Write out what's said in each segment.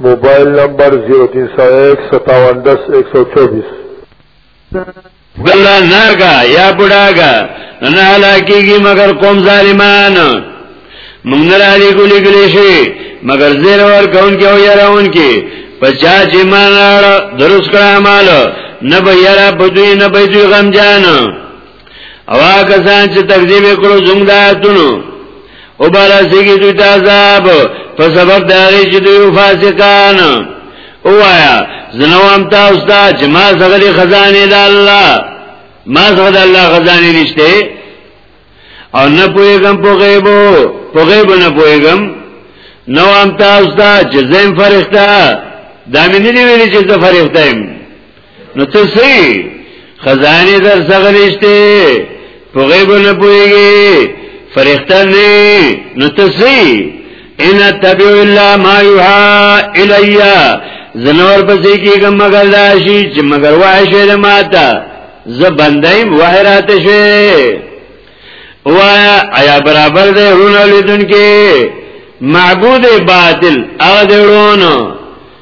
موبایل نمبر 03015710124 ګلا ناګا یا بډاګا نه هلاکیږي مگر قوم ظالمان موږ نه علی ګلی ګلی شي مگر زیر ور کون کې او یراون کې پچا چې مان درس کړه مال نه به یرا بدوی نه به دوی غم جان او هغه کسان چې تکذیب کړو زموږ د آیاتونو او بالا سیږي دوی ته عذاب په سبب د هغه چې دوی فاسقان اوایا زنو هم تاسو ته چې ما زغلی خزانه د الله ما زغل الله خزانه نشته او نه پويګم په غيبو په غيب نه پويګم نو هم تاسو ته چې زم فرښتہ دا مې نه ویلي چې زه فرښتہ يم نو ته سي خزانه در څغلشته په غیب نه پويږي فرښتہ نه نو ته سي ان تبع الا ما يوحى الیا زنور پسې کېږم مگر دا شي چې مگر وای شي د ماته زه بندایم وای راته شي وایا آیا برابر دی رونه لیدون کې معبود باطل اغه درونو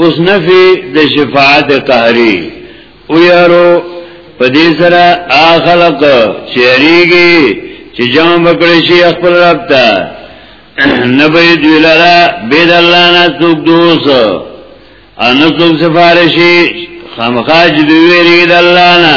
اوس نفي د شفاعت قهري او یارو په دې سره اخلق چریږي چې جام وکړي شي خپل رب ته نبی دوی لرا بید اللہ نا سوک دوس انا سوک سفارشی خامخاج دوی ویرید اللہ نا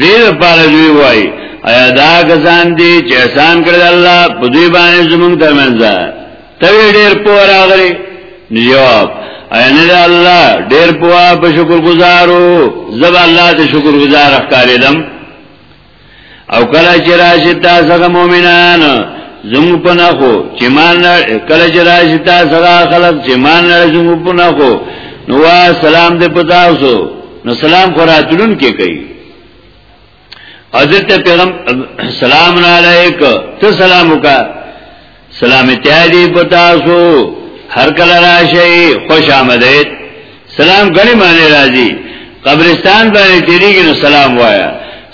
دې لپاره دوی وای ایا دا غزان دي چې احسان کړل الله په دې باندې زمونږ ترمنځ ته ډېر پوه راغلی جواب ایا نه الله ډېر پوه په شکر گزارو زب الله ته شکر گزار ښکارېدم او کله چې راشي تاسو مؤمنان زمو پنا خو چې مان کله چې راشي تاسو خلک چې مان زمو پنا خو نو سلام دې پتاوسو نو سلام خوراتلون کې کوي حضرت پیغم سلام علیک ته سلام وکا سلام تیادی پتاسو هر کله راشي خوش آمدید سلام غنی معنی راځي قبرستان باندې تیریږي نو سلام وایا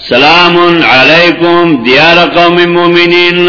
سلام علیکم دیار قوم مومنین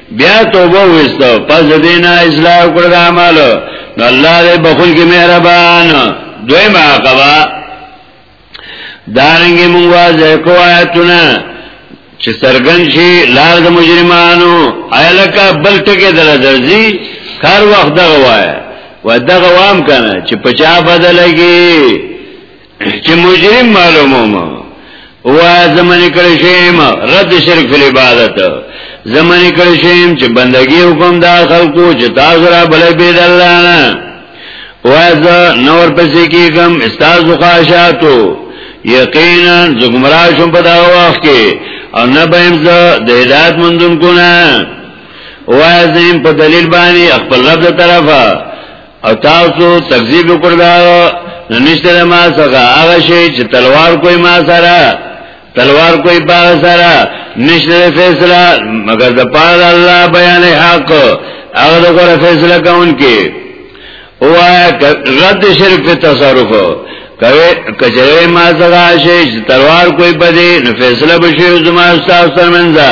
بیا توبه وسته پس دینا اصلاح کړ د اعمال نو الله دې بخول کې مهربان دوی ما قبا دانګي مونږ واځه کوایتونه چې سرګن شي لار د مجرمانو ایلکه بل ټکه دل درځي کار وخت دغه وای و دغه وام کنه چې پچا بدلږي چې مجرم معلوموم او زمانه کړی شیم رد شرک فی عبادت زمانه کړی شیم چې بندگی حکم دا خلقو چې تاسو را بلې بيد الله نه واز نور پسې کېږم استاد خواهشاتو یقینا زګمرا شوم په دا وخت کې او نه بهم زه د هدایت مندون کو نه وازم په دلیل باندې خپل رب طرفه او تاسو تکذیب وکړل نو نشته ما څخه هغه شی چې تلوار کوی ما سره تلوار کوی با سره نشته فیصله مگر د پاره الله بیان حق هغه د غره فیصله کوونکی او رد شرک په تصرف کوي کچره ما څخه شی چې تلوار کوی بده نو فیصله بشي زما استاد ترمنځه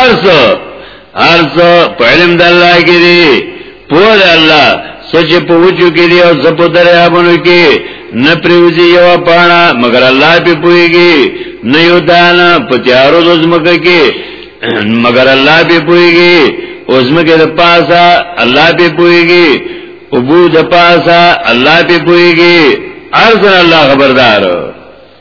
ارز ارز په علم د الله کې دی په الله سچ په وجو کې دی او زپو دریابونو کې نه پریوزی یو پانا مگر الله په پويږي نه یو دانا په تیارو د زمکه کې مگر الله په پويږي او زمکه د پاسا الله په پويږي ابو د پاسا الله په پويږي ارز الله خبردار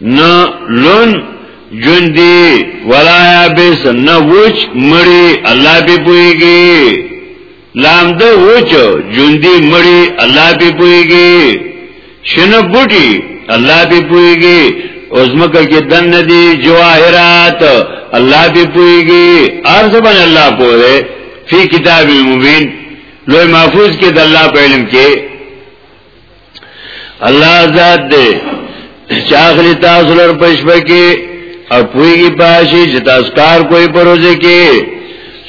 نه لون جندي ولا يابس نه وچ مړي الله به پويږي لام د وچ جندي مړي الله به پويږي شنه بوټي الله به پويږي اوزمکه کې دن ندي جواهرات الله به پويږي ارز باندې الله پوره فی کتاب المبین لوی محفوظ کې د الله په علم کې الله ذات دې چې اخلي تاسو لر پښبه کې او پويږي پاشي چې تاسو کار کوئی پروژه کې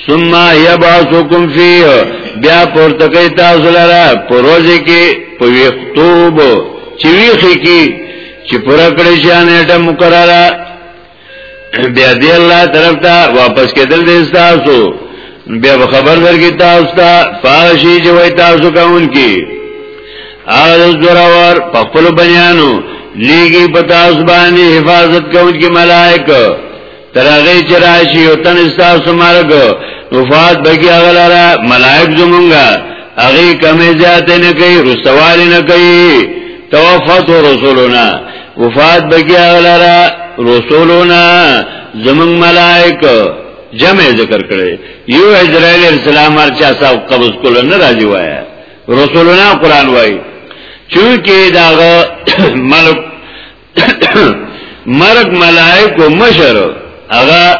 ثم يبعثكم فيه بیا پورته کوي تاسو لره پروژه کې په وختوب چې ویخي کې چې پوره کړی شي نه ټه مقرره بیا دی الله طرف ته واپس کېدل دې تاسو بیا خبر درکې تاسو ته پاشي چې وای تاسو کاون کې اغل زورور په خپل بنیانو لیږي په تاسو باندې حفاظت کوون کې ملائکه ترغه چې راشي او تن تاسو مرګ وفات بګي اغلره ملائک زمونږه هغه کمې زیاتې نه کوي رسوال نه کوي توفت رسولنا وفات بگیا غلرا رسولنا زمون ملائک جمع ذکر کړي یو اسرائیل السلام ارچا صاحب قبض کول نه راځي وای رسولنا قران وای چونکه دا ملک مرک ملائک او مشر هغه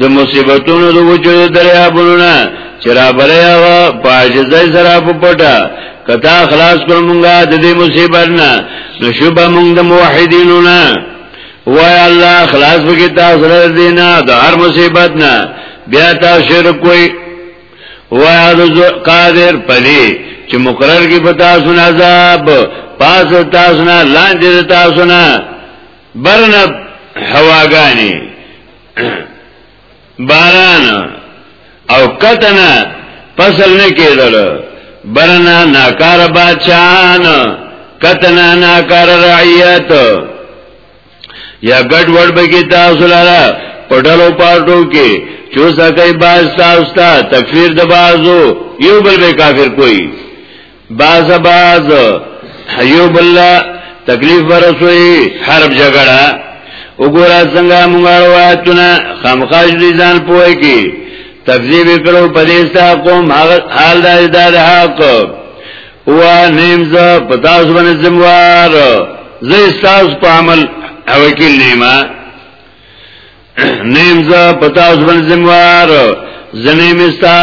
د مصیبتونو د وجود دریابونو نه چې را بلې هغه په عاجزۍ سره په پټه کتا خلاص کړ مونږه د دې مصیبت نه نو شوبه مونږ د موحدینو نه وای الله خلاص وکي تاسو له دې نه د هر مصیبت نه بیا تاسو شرک کوئ وای د قادر پلی چې مقرر کې په تاسو نه عذاب پاس تاسو نه لاندې تاسو نه برنه هواګانی باران او کتنه فصل نه کېدل برنا ناکار بادشاہان کتنا ناکار رعیت یا ګډ وډ به کې تاسو لاره پټلو پارټو کې چو سکه باز تاسو ته تکفیر د بازو یو بل به کافر کوئی باز باز یو بل تکلیف ورسوي حرب جګړه وګوره څنګه موږ روایتونه خامخاج دي ځان پوي کی تکذیب کړو پدېستا قوم حال دا د حق او نیم ز پتاس باندې زموار زې تاسو په عمل او کې نیمه نیم زه پتا اوس باندې زموار زنه مستا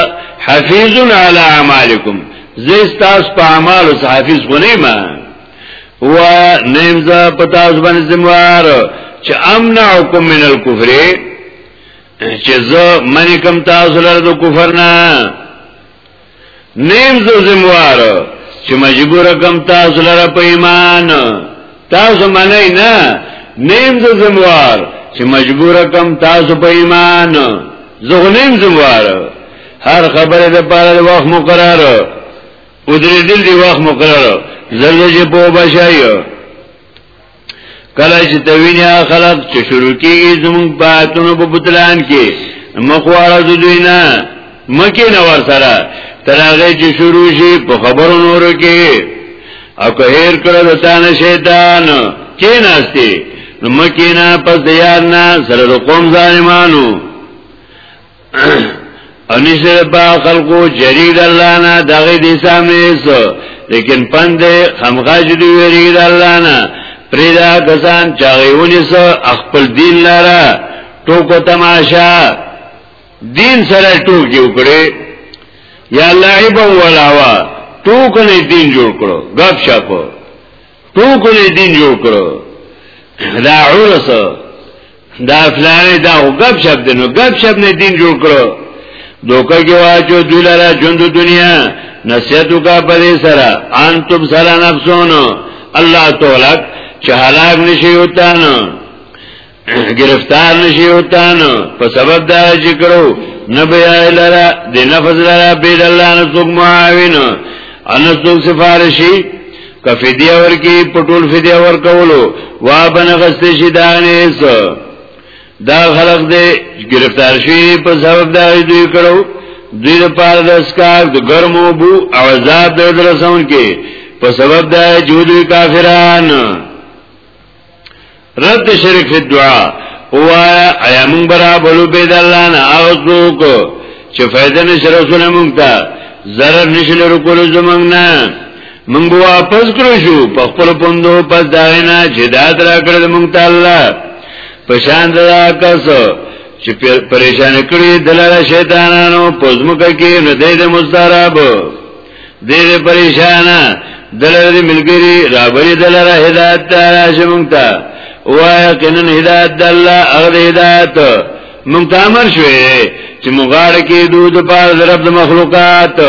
حفیظ علی اعمالکم زستاس په اعمال او حفیظ غنی ما و نیم زه پتا اوس باندې زموار چې امنعکم من الكفر چې زه منی کم تاسو لره د کفر نه نیم زه زموار چې مجبور کم تاسو لره په ایمان تاسو منئ نه نیم زه زموار چې مجبور کم تاسو په ایمان زه نیم زموار هر خبره د پاره وخت مقرر او درې دل دی وخت مقرر زرد چې په بشایو کله چې توینه خلق چې شروع کیږي زموږ باتونو په بوتلان کې مخواره دوی نه مکه نه ور سره ترغه چې شروع شي په خبرو نورو کې او که هیر کړه د تانه شیطان کې ناشتي نو مکه نه پس دیار نه سره د قوم ظالمانو اني سره په خلقو جريد الله نه دغه دي ساميس لیکن پند خمغاج دی ویری د الله نه پریدا کسان چاغیونی سو خپل دین لاره ټوکو تماشا دین سره ټوکی وکړي یا لعب ولاوا ټوک نه دین جوړ کړو غب شاپو ټوکلې دین جوړ کړو دا عرس دا فلانه دا غب شپ دی نو غب شپ نه دین جوړ کړو دوکه کې واچو دلاره ژوند دنیا نصیحت کا پرې سره انتم سره نفسونو الله تعالی چې هلاک نشي وتانو گرفتار نشی ہوتانو په سبب دا چې کړو نبی لرا د نفذ لرا بيد الله نه څوک معاون ان څوک سفارشي کفدیه ورکی پټول فدیه ورکولو وا بنغسته شي دانه سو دا خلق دې گرفتار شي په سبب دا دوی کړو دوی د پاره د اسکار د ګرمو بو او عذاب د درسون کې په سبب دا جوړوي کافرانو رد شرک فی الدعا وایا ایا مونږ برابرو به د الله نه او څوک چې فائدہ نشه رسول مونږ ته zarar نشه لرو کول زمونږ نه مونږ واپس کړو شو په خپل پوندو پس دا نه چې دا درا کړل مونږ ته الله په شان دا کس چې پریشان کړی دلاله شیطانانو پزموکه کې نه دې مستراب دیر پریشانا دلر دی ملگری رابری دلر هدایت تا راشی منگتا وایا قنن هدایت دا اللہ اغد هدایت منگتا امر شوی چه مغار کی دود پار درب دا مخلوقات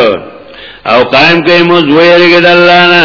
او قائم کئی موز ویرگی دا اللہ نا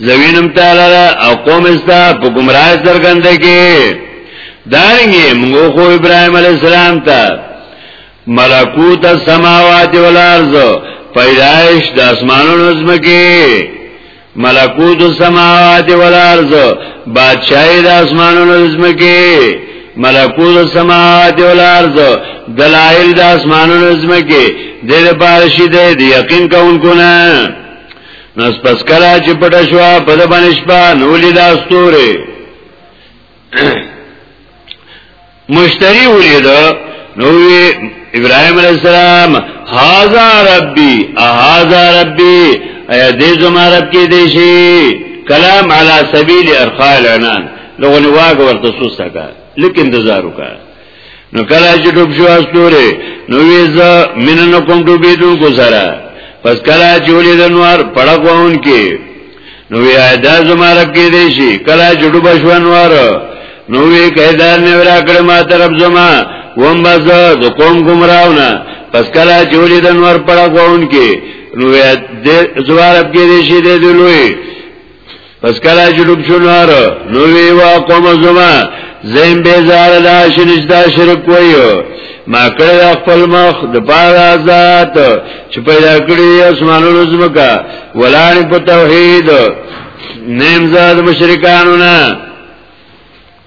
زوینم تعالی را او قوم استا په گمراه سرګنده کې دارنګي موږ خو ابراهيم عليه السلام ته ملکوت السماوات والارض پیدائش د اسمانونو زمکه ملکوت السماوات والارض بادشاہي د اسمانونو زمکه ملکوت السماوات والارض دلائل د اسمانونو زمکه د لپاره شي د یقین کوونکو نه نس پس کلا چې پټ شو په د باندې شپه نو لیدا ستوره مشتری ولید نو ابراهيم عليه السلام هاذا ربي هاذا ربي ایا دې زما رب کې دې شي کلام علی سبیل ارخال عنان لغونی واګ ورته سوسه کا لیکن انتظار وکړه نو کله چې ډوب شو استوره نو ویزه مننه کوم ډوبېدون کو سره پس کله چې ولې د نوار پړقون کې نو وی دا زما رب کې دی شي کله چې ډوب شو نوار نو وی کیدا نه ورا کړ ما طرف زما وم بز د قوم گمراهونه پس کله چې ولې د نوار پړقون کې نو وی د زما رب کې دی شي دی لوی پس کلا چې ډوب شو نور نو وی وا قوم زما زین بیزار دا شرک دا شرک وایو ما کړی خپل مخ د پاره ذات چې پیدا کړی اسمانونو زمکا ولان په توحید نیم زاد مشرکانو نه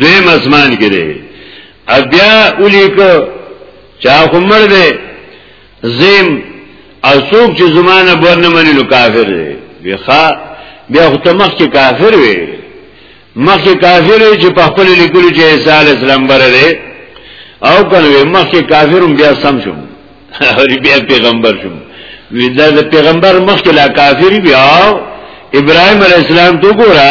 دویم اسمان کې دی بیا ولیک چا خمر دی زم او څوک چې زمانه برنه منی نو کافر دی بیا بیا خو ته مخ کې کافر وي مخ کې کافر وي چې په خپل لیکلو چې عیسی علی السلام بره دی او کنه مخ کې کافرم بیا سم شوم او بیا پیغمبر شوم وی دا د پیغمبر مخکې لا کافری بیا ابراهيم عليه السلام تو ګوره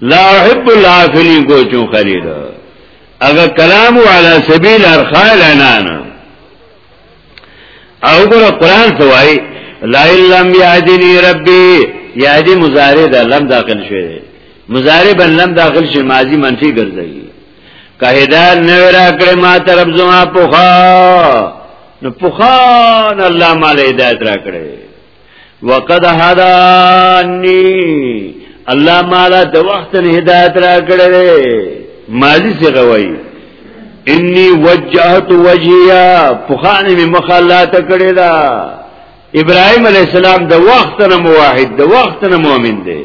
لا احب العافلی کو چون خلیل اگر کلام علی سبیل ارخائل انانا او ګور قران سوای لا لم یادنی ربی یادی مضارع ده لم داخل شوی مضارع بن لم داخل شوی ماضی منفی ګرځي که هدایت نه ورا کړې ما طرف زما پوخا نو پوخا الله مال هدایت را کړې وقد هداني الله مالا د وخت نه هدایت را کړل مالی څنګه وای انی وجهت وجهیا فخان می مخالات کړی دا ابراهيم عليه السلام د وخت نه موحد د وخت نه مؤمن دی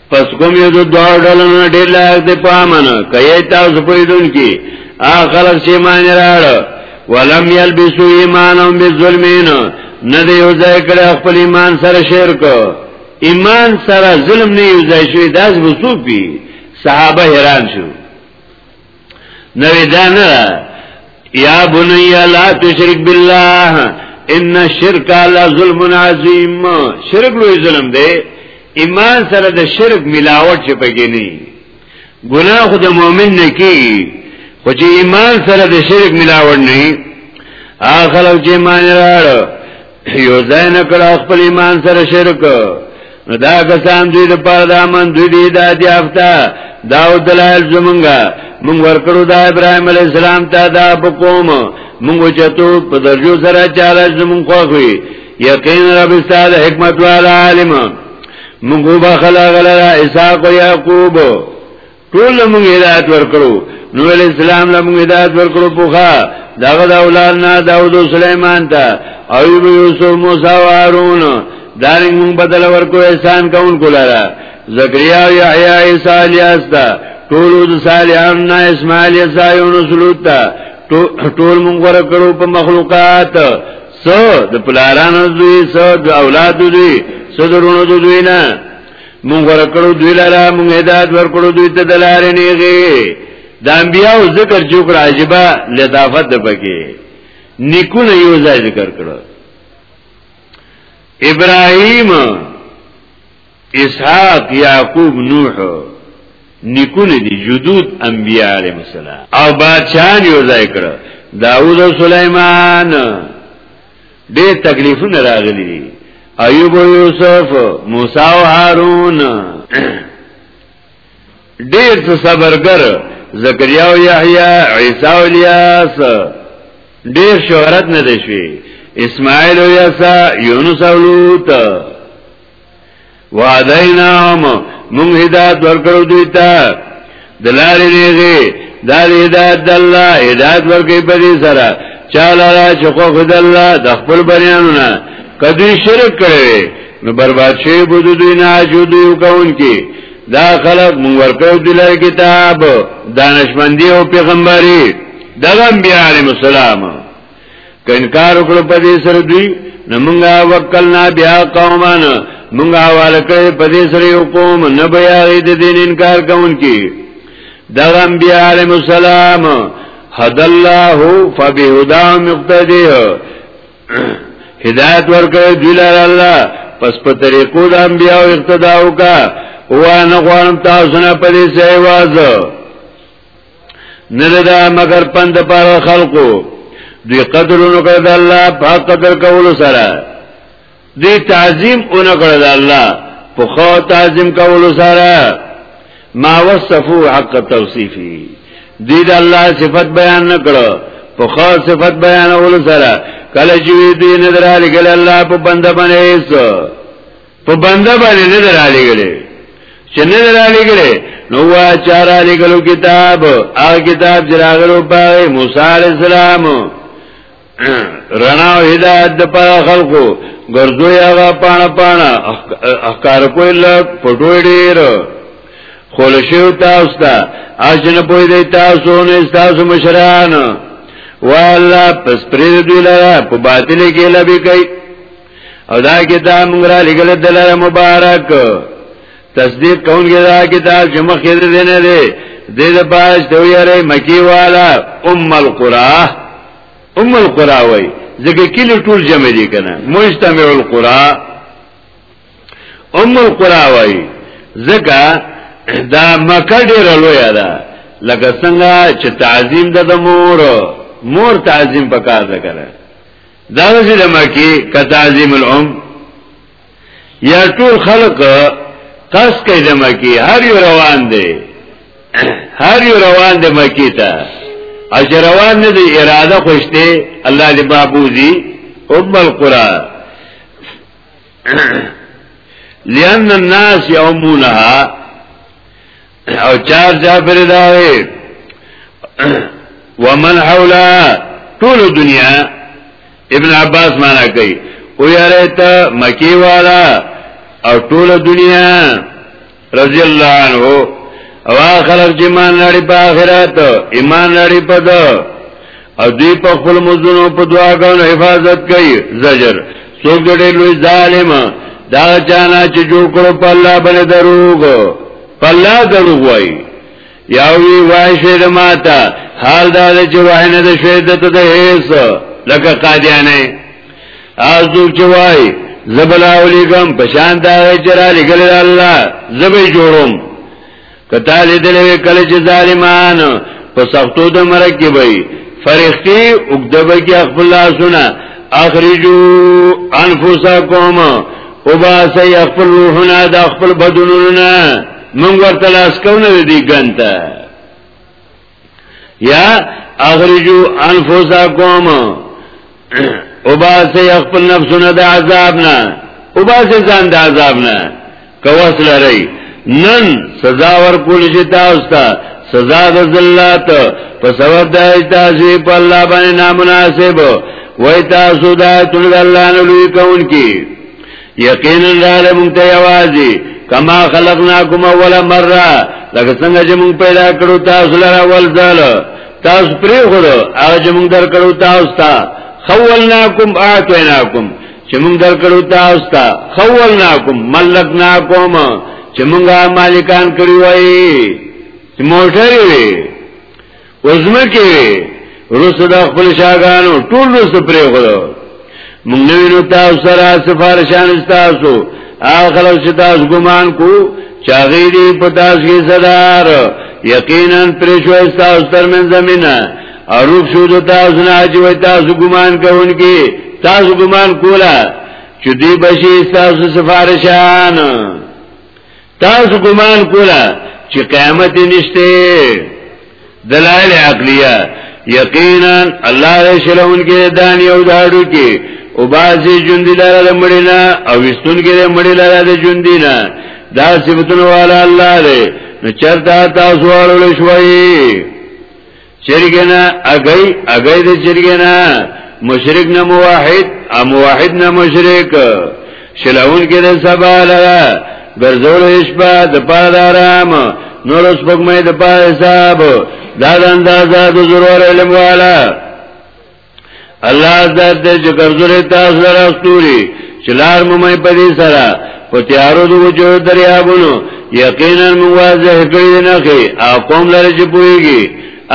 پس کوم یو دو دوار ڈلن دیر لایق دی پامن کئی تاسو پیدون کی آخلق چه مانی راڑ ولم یلبسو ایمانم بی ظلمین نده یو زی کڑی اخپل ایمان سر شرک ایمان سر ظلم نه یو زی شوی داس بسو پی صحابه حیران شو نوې دا نه یا بنی لا تشرک بالله ان الشرک لا ظلم عظیم شرک لوی ظلم دی ایمان سره د شرک ملاوت چې پکې نه ګناه خو د مؤمن نه کی خو چې ایمان سره د شرک ملاوت نه اخلو چې ایمان راړو یو ځای نه کړه خپل ایمان سره شرک نو دا کسان دوی د پاره د امن دوی دی د یافته دا او دلایل زمونږه مونږ ورکړو دا ابراهیم علی السلام ته دا په کوم مونږ چتو په درجو سره چاله زمونږ خوخوي یقین رب استاد حکمت والا عالم مونږ به خلق لرا اسحاق او یعقوب ټول لمونږ هدایت ورکړو نو ول اسلام لمونږ هدایت ورکړو پوخا داغه د اولاد نه داوود او سليمان ته او یوسف موسی او هارون دارنګ مونږ بدل ورکو احسان کون کولاله زکریا او یحیی عیسی الیاس ته ټول د صالحان نه اسماعیل عیسی یونس لوط ته ټول مونږ ورکړو په مخلوقات سو د پلارانو دوی سو د اولاد دوی سو درونو دوی نه مونږ ورکړو دوی لاره مونږ هدایت ورکړو دوی ته دلارې نیږي د انبیانو ذکر جو کړ عجبا لطافت د پکې نیکونه یو ځای ذکر کړو ابراهیم اسحاق یعقوب نوح نیکونه دي جدود انبیاء علیهم السلام او بادشاہان یو ځای کړو داوود او سليمان ډېر تکلیفونه راغلي دي ایوب او یوسف موسی او هارون ډېر څه صبرګر زکریا او یحیی عیسی او الیاس ډېر شهرت نه دي شوي اسماعیل او یسا یونس او لوط وعدیناهم مونږ هدایت ورکړو دوی ته دلارې دیږي دا هدایت د الله هدایت ورکړي په دې سره چاله را چې خو خد الله د خپل بریانونه کدی شرک کړي نو برباد شي بود دوی نه جوړو کون کې دا خلق مونږ ورکړو دلارې کتاب دانشمندي او پیغمبري دغه بیا علی مسالم که انکار وکړو په دې سره دوی نو مونږه وکلنا بیا قومان مونږه حواله کړې په دې سره یو قوم نه بیا د دین انکار کوونکی دغه انبیاء علیهم السلام هد الله فبهدا مقتدیه هدایت ورکړي دوی لپاره الله پس په طریقو د انبیاء اقتدا وکا او نه غواړم تاسو نه پدې ځای وازه نه دا مگر پند پر خلقو دوی قدرونو کړ د الله په قدر کولو سره دوی تعظیم اون کړ د الله په خو تعظیم کولو سره ما وصفو حق توصیفی دوی د الله صفت بیان نه کړو په خو صفت بیانولو سره کله چې دوی نه درال کله الله په بنده باندې په بنده باندې نه درالېګلې چې نه درالېګلې نو وا چارا لګلو کتاب هغه کتاب چې راغلو په موسی عليه السلام رڼا او هدایت د پر خلقو ګرځوي هغه پاڼه پاڼه احکار کوی لک پټو ډیر خول شیو تاسو ته اجن پوی دی تاسو نه تاسو مشران والله پس پرې دی لاره په باطل کې لبي کوي او دا کتاب موږ را لګل دلاره مبارک تصدیق کوونکی دا کتاب چې مخکې دې نه دی د دې پاج ته ویری مکی والا ام القرا ام القرا وای ځکه کله ټول جمع دي کنه مجتمع القرا ام القرا وای ځکه دا مکه ډیر لوی ده لکه څنګه چې تعظیم د مور مور تعظیم پکار ده کنه دا چې د مکی کتعظیم العمر یا ټول خلق قص کوي د مکی هر یو روان دی هر یو روان دی مکی ته او چې روان نه دی اراده خوشته الله دې بابوزي ام القرى لأن الناس يومونها او چار چا پر داوی ومن حولا ټول دنیا ابن عباس معنا کوي او یاره ته مکی والا او ټول دنیا رضی الله عنه او خلق جمان لري په آخرت ایمان لري په دو او دوی په خپل مزونو په دعاګانو حفاظت کوي زجر څوک ډېر لوی ظالم دا چانا چې جوړ کړو په الله باندې دروغ په الله دروغ وایي یا وی وای شه د ماتا حال دا چې وای نه د شه د ته هیڅ لکه قادیانه ازو چې وای زبل اولیګم پشان دا چې را لګل الله زبې جوړوم کتا لیدلې کله چې ظالمان په سختو د مرګ کې وي فرښتي وګدبه کې خپل لاسونه اخرجو انفسکم او باسی خپل روحونه د خپل بدنونه مونږ ورته لاس کونه دي ګنته یا اخرجو انفسکم او باسه خپل نفسونه د عذاب نه او باسه ځان د عذاب نه کوس لري نن سزا ورکول شي تاسو ته سزا د ذلت په سبب د تاسو په الله باندې نامناسب وای تاسو د تل الله نه لوی کون کی یقینا راغله مونږ ته یوازې کما خلقناکم اول مره لکه څنګه چې مونږ پیدا کړو تاسو لپاره اول ځل تاسو پرې غړو هغه چې مونږ درکړو تاسو ته خولناکم اعطیناکم چې مونږ درکړو تاسو ته خولناکم ملکناکم چې مونږه مالکان کړی وای چې موټر وی وزمه کې رسو د خپل شاګانو ټول رسو پرې غلو مونږ نوینو تاسو سره سفارشان تاسو اخر چې تاسو ګمان کو چاغې دې په تاسو کې صدر یقینا پرې شو تاسو تر من زمينه اروب شو د تاسو نه چې وای تاسو ګمان کوونکی تاسو ګمان کولا چې دې بشي تاسو سفارشان تاسو ګمان کولا چې قیامت نشته دلائل عقلیه یقینا الله دې شلون کې دانی او داړو کې او بازي جون دي لاره مړینا او وستون کې مړی لاره دې جون دي نه دا صفاتونه والا الله دې نو چرتا تاسو ورول شوي چرګنا اگئی اگئی د چرګنا مشرک نه موحد ام موحد نه مشرک شلون کې د سبا لرا ګرځول شپه د پاره آرام نور اوس پکمه د پاره حساب دا د اندازه د ضرور علم والا الله ذات دې چې ګرځولې تاسو را استوري چې لار مو مې په دې سره په تیارو د وجود دریابونو یقینا مو واضح کړی نه کې او قوم لري چې پويږي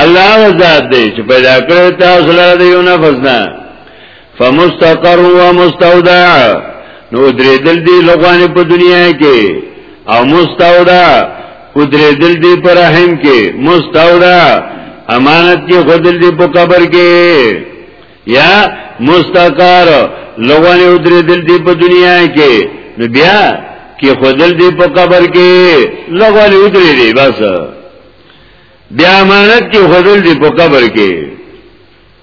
الله ذات دې چې پیدا کړې تاسو لاره دی یو نفس نه فمستقر و مستودع نو درې دل دی لغوانه په دنیا کې او مستودع ادری دل دی پر رحم کې مستوړه امانت کې خودل دی په قبر کې یا مستقر لوونه ادری دل دی په دنیا کې نو بیا کې خودل دی په قبر کې لوونه ادری دی بس بیا امانت کې خودل دی په قبر کې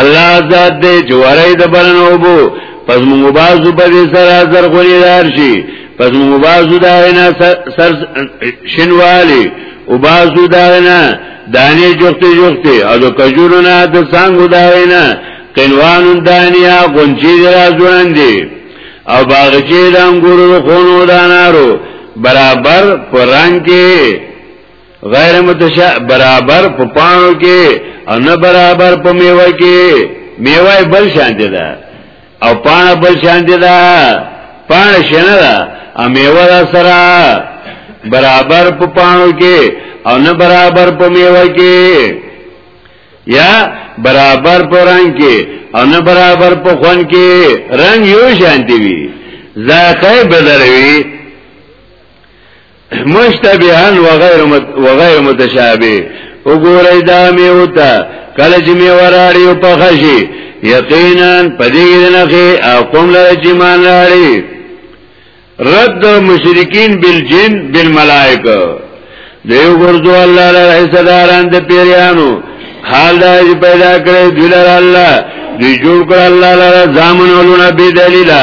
الله ذات دې جوړې د بلنو بو پس موږ بازو په دې سره زر غونی دار شي پس موږ بازو دا نه سر شنوالي او بازو دا نه دانه جوخته جوخته او د کجورو نه د څنګه دا نه قنوان دانیا غونچی را ځوان دي او باغچې د انګورو خونو دانارو برابر پران کې غیر متشا برابر په پانو کې او نه برابر په میوه کې میوه بل شان دي ده او پانه بل شان دي ده پانه شنه ده او میوه ده سره برابر په پانو کې او نه برابر په میوه کې یا برابر په رنگ کې او نه برابر په خون کې رنگ یو شان دی وی ذایقه بدلوي مشتبهان وغیر وغیر متشابه وګورئ دا میو ته کله چې می وراړي او پخشي یقینا پدې نه کې اقوم لره چې مان لري رد مشرکین بالجن بالملائکه دیو ګرځو الله له حصداران د پیریانو حال دا چې پیدا کړې دلر الله دی جوړ کړ الله لره ځامن ولونه بی دلیلا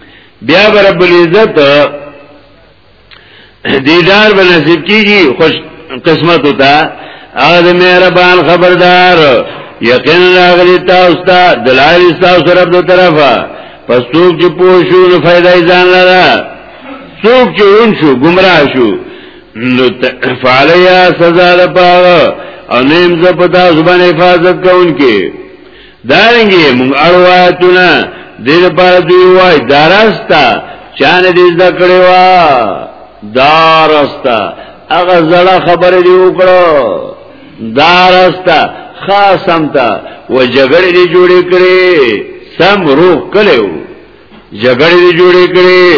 بیا رب العزت دیدار به نصیب کیږي خوش قسمت ہوتا اغد مهربان خبردار یقین راغلی تاسو ته دلایل تاسو رب دو طرفه پس څوک چې پوښو نو فائدای ځان لره څوک چې اون شو گمراه شو نو فعلیا سزا لپاره او نیم زپتا زبان حفاظت کوونکې دارنګي موږ اړواتونه دې لپاره دی وای دارستا چانه دې زده کړې وا دارستا هغه زړه خبره دی وکړو دارستا خاصم تا و جګړې دې جوړې کړې سم روح کړو جګړې دې جوړې کړې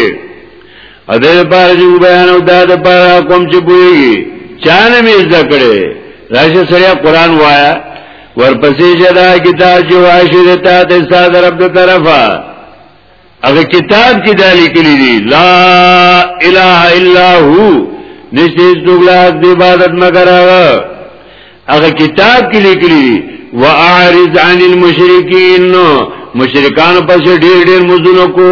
ا دې لپاره چې بیان او دا د لپاره کوم چې بوېږي چانه مې زده کړې راشه سره قران وایا ورپسې جدا کتاب چې واشي د تا د ساده رب د طرفه هغه کتاب کې دا لیکلي دي لا اله الا هو نشته دوغلاس د عبادت مگر هغه هغه کتاب کې لیکلي دي واعرض عن المشرکین مشرکان پس ډیر ډیر مزونو کو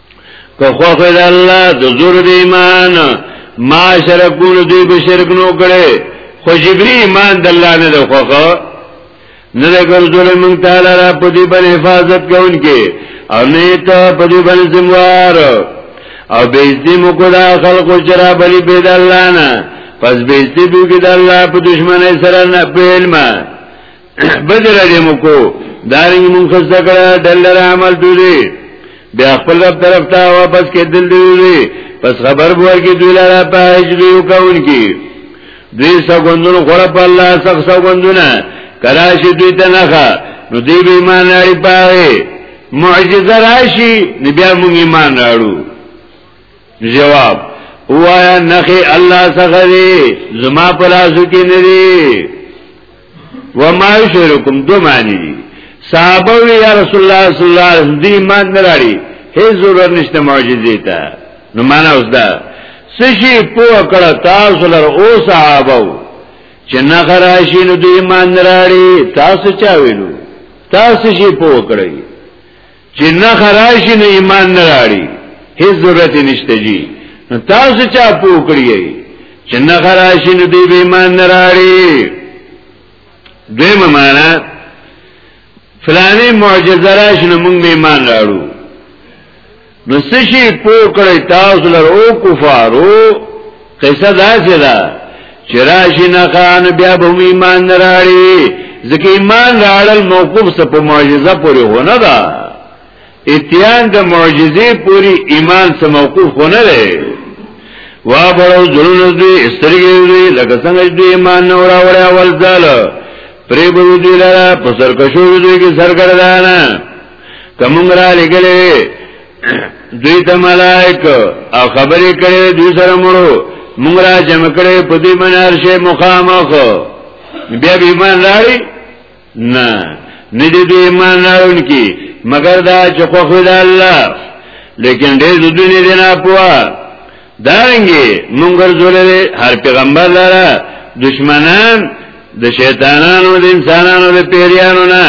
که خوخ د الله د زور د ایمان ما شرکون دوی به شرک نو کړي خو جبري ایمان د الله نه د خوخه نه د ګرځول مونږ تعالی را په دې باندې حفاظت کوونکې او نه ته په دې باندې زموار او بیزتی مو کو دا خلق و چرا بلی بید اللہ نا پس بیزتی بیو که دا اللہ پا دشمنی سره نا پیلمه بدر دې مکو دارنګ مونږ خسته کړه دلر عمل دوی بیا خپل رب طرف ته واپس کې دل دوی پس خبر بور کې دوی لاره په هجری وکون کې دوی سګوندونو خور په الله سخ سګوندونه کراشي دوی ته نخا نو دی به ایمان لري پاره معجزه راشي بیا مونږ ایمان راړو جواب وایا نخي الله سخري زما پلاسو کې نه وما يشركم دو معنی دي صحابه یا رسول الله صلی الله علیه وسلم دی ایمان نه لري هیڅ ضرورت نشته معجزې ته نو معنا اوس دا سشي په کړه تاسو لر او صحابه چې نه غراشي نو دی ایمان نه لري تاسو چا ویلو تاسو شي په کړی چې نه خراشي نه ایمان نه راړي هیڅ ضرورت نشته جی نو تاسو چا پوکړی چې نه خراشي نه دی ایمان نه راړي دیمه معنا فلانی معجزه راشي نه موږ ایمان راړو نو سشي پوکړی تاسو لر او کفارو قصه دا چې دا چې راشي نه خان بیا به ایمان نه راړي ځکه ایمان راړل موقوف څه په معجزه پورې هونه ده اتیان د معجزې پورې ایمان څه موقوف هونه ده وا بړو جنونو دې استرګې دې لکه څنګه دې ایمان نه راوړا ول ځل پرې به دې لاره په سرکشو دې کې سرګردانه کوم را لګلې دوی ته ملائک او خبرې کړې دوی سره مړو موږ را جمع کړې په دې منار شي مخامخ بیا به ایمان راړي نه نه دې دې ایمان راړونکي مگر دا چې خو خدای الله لیکن دې دوی نه نه پوهه دارنګي مونږ ورزولې هر پیغمبر لاره دشمنان د شیطانانو د انسانانو د پیریانو نه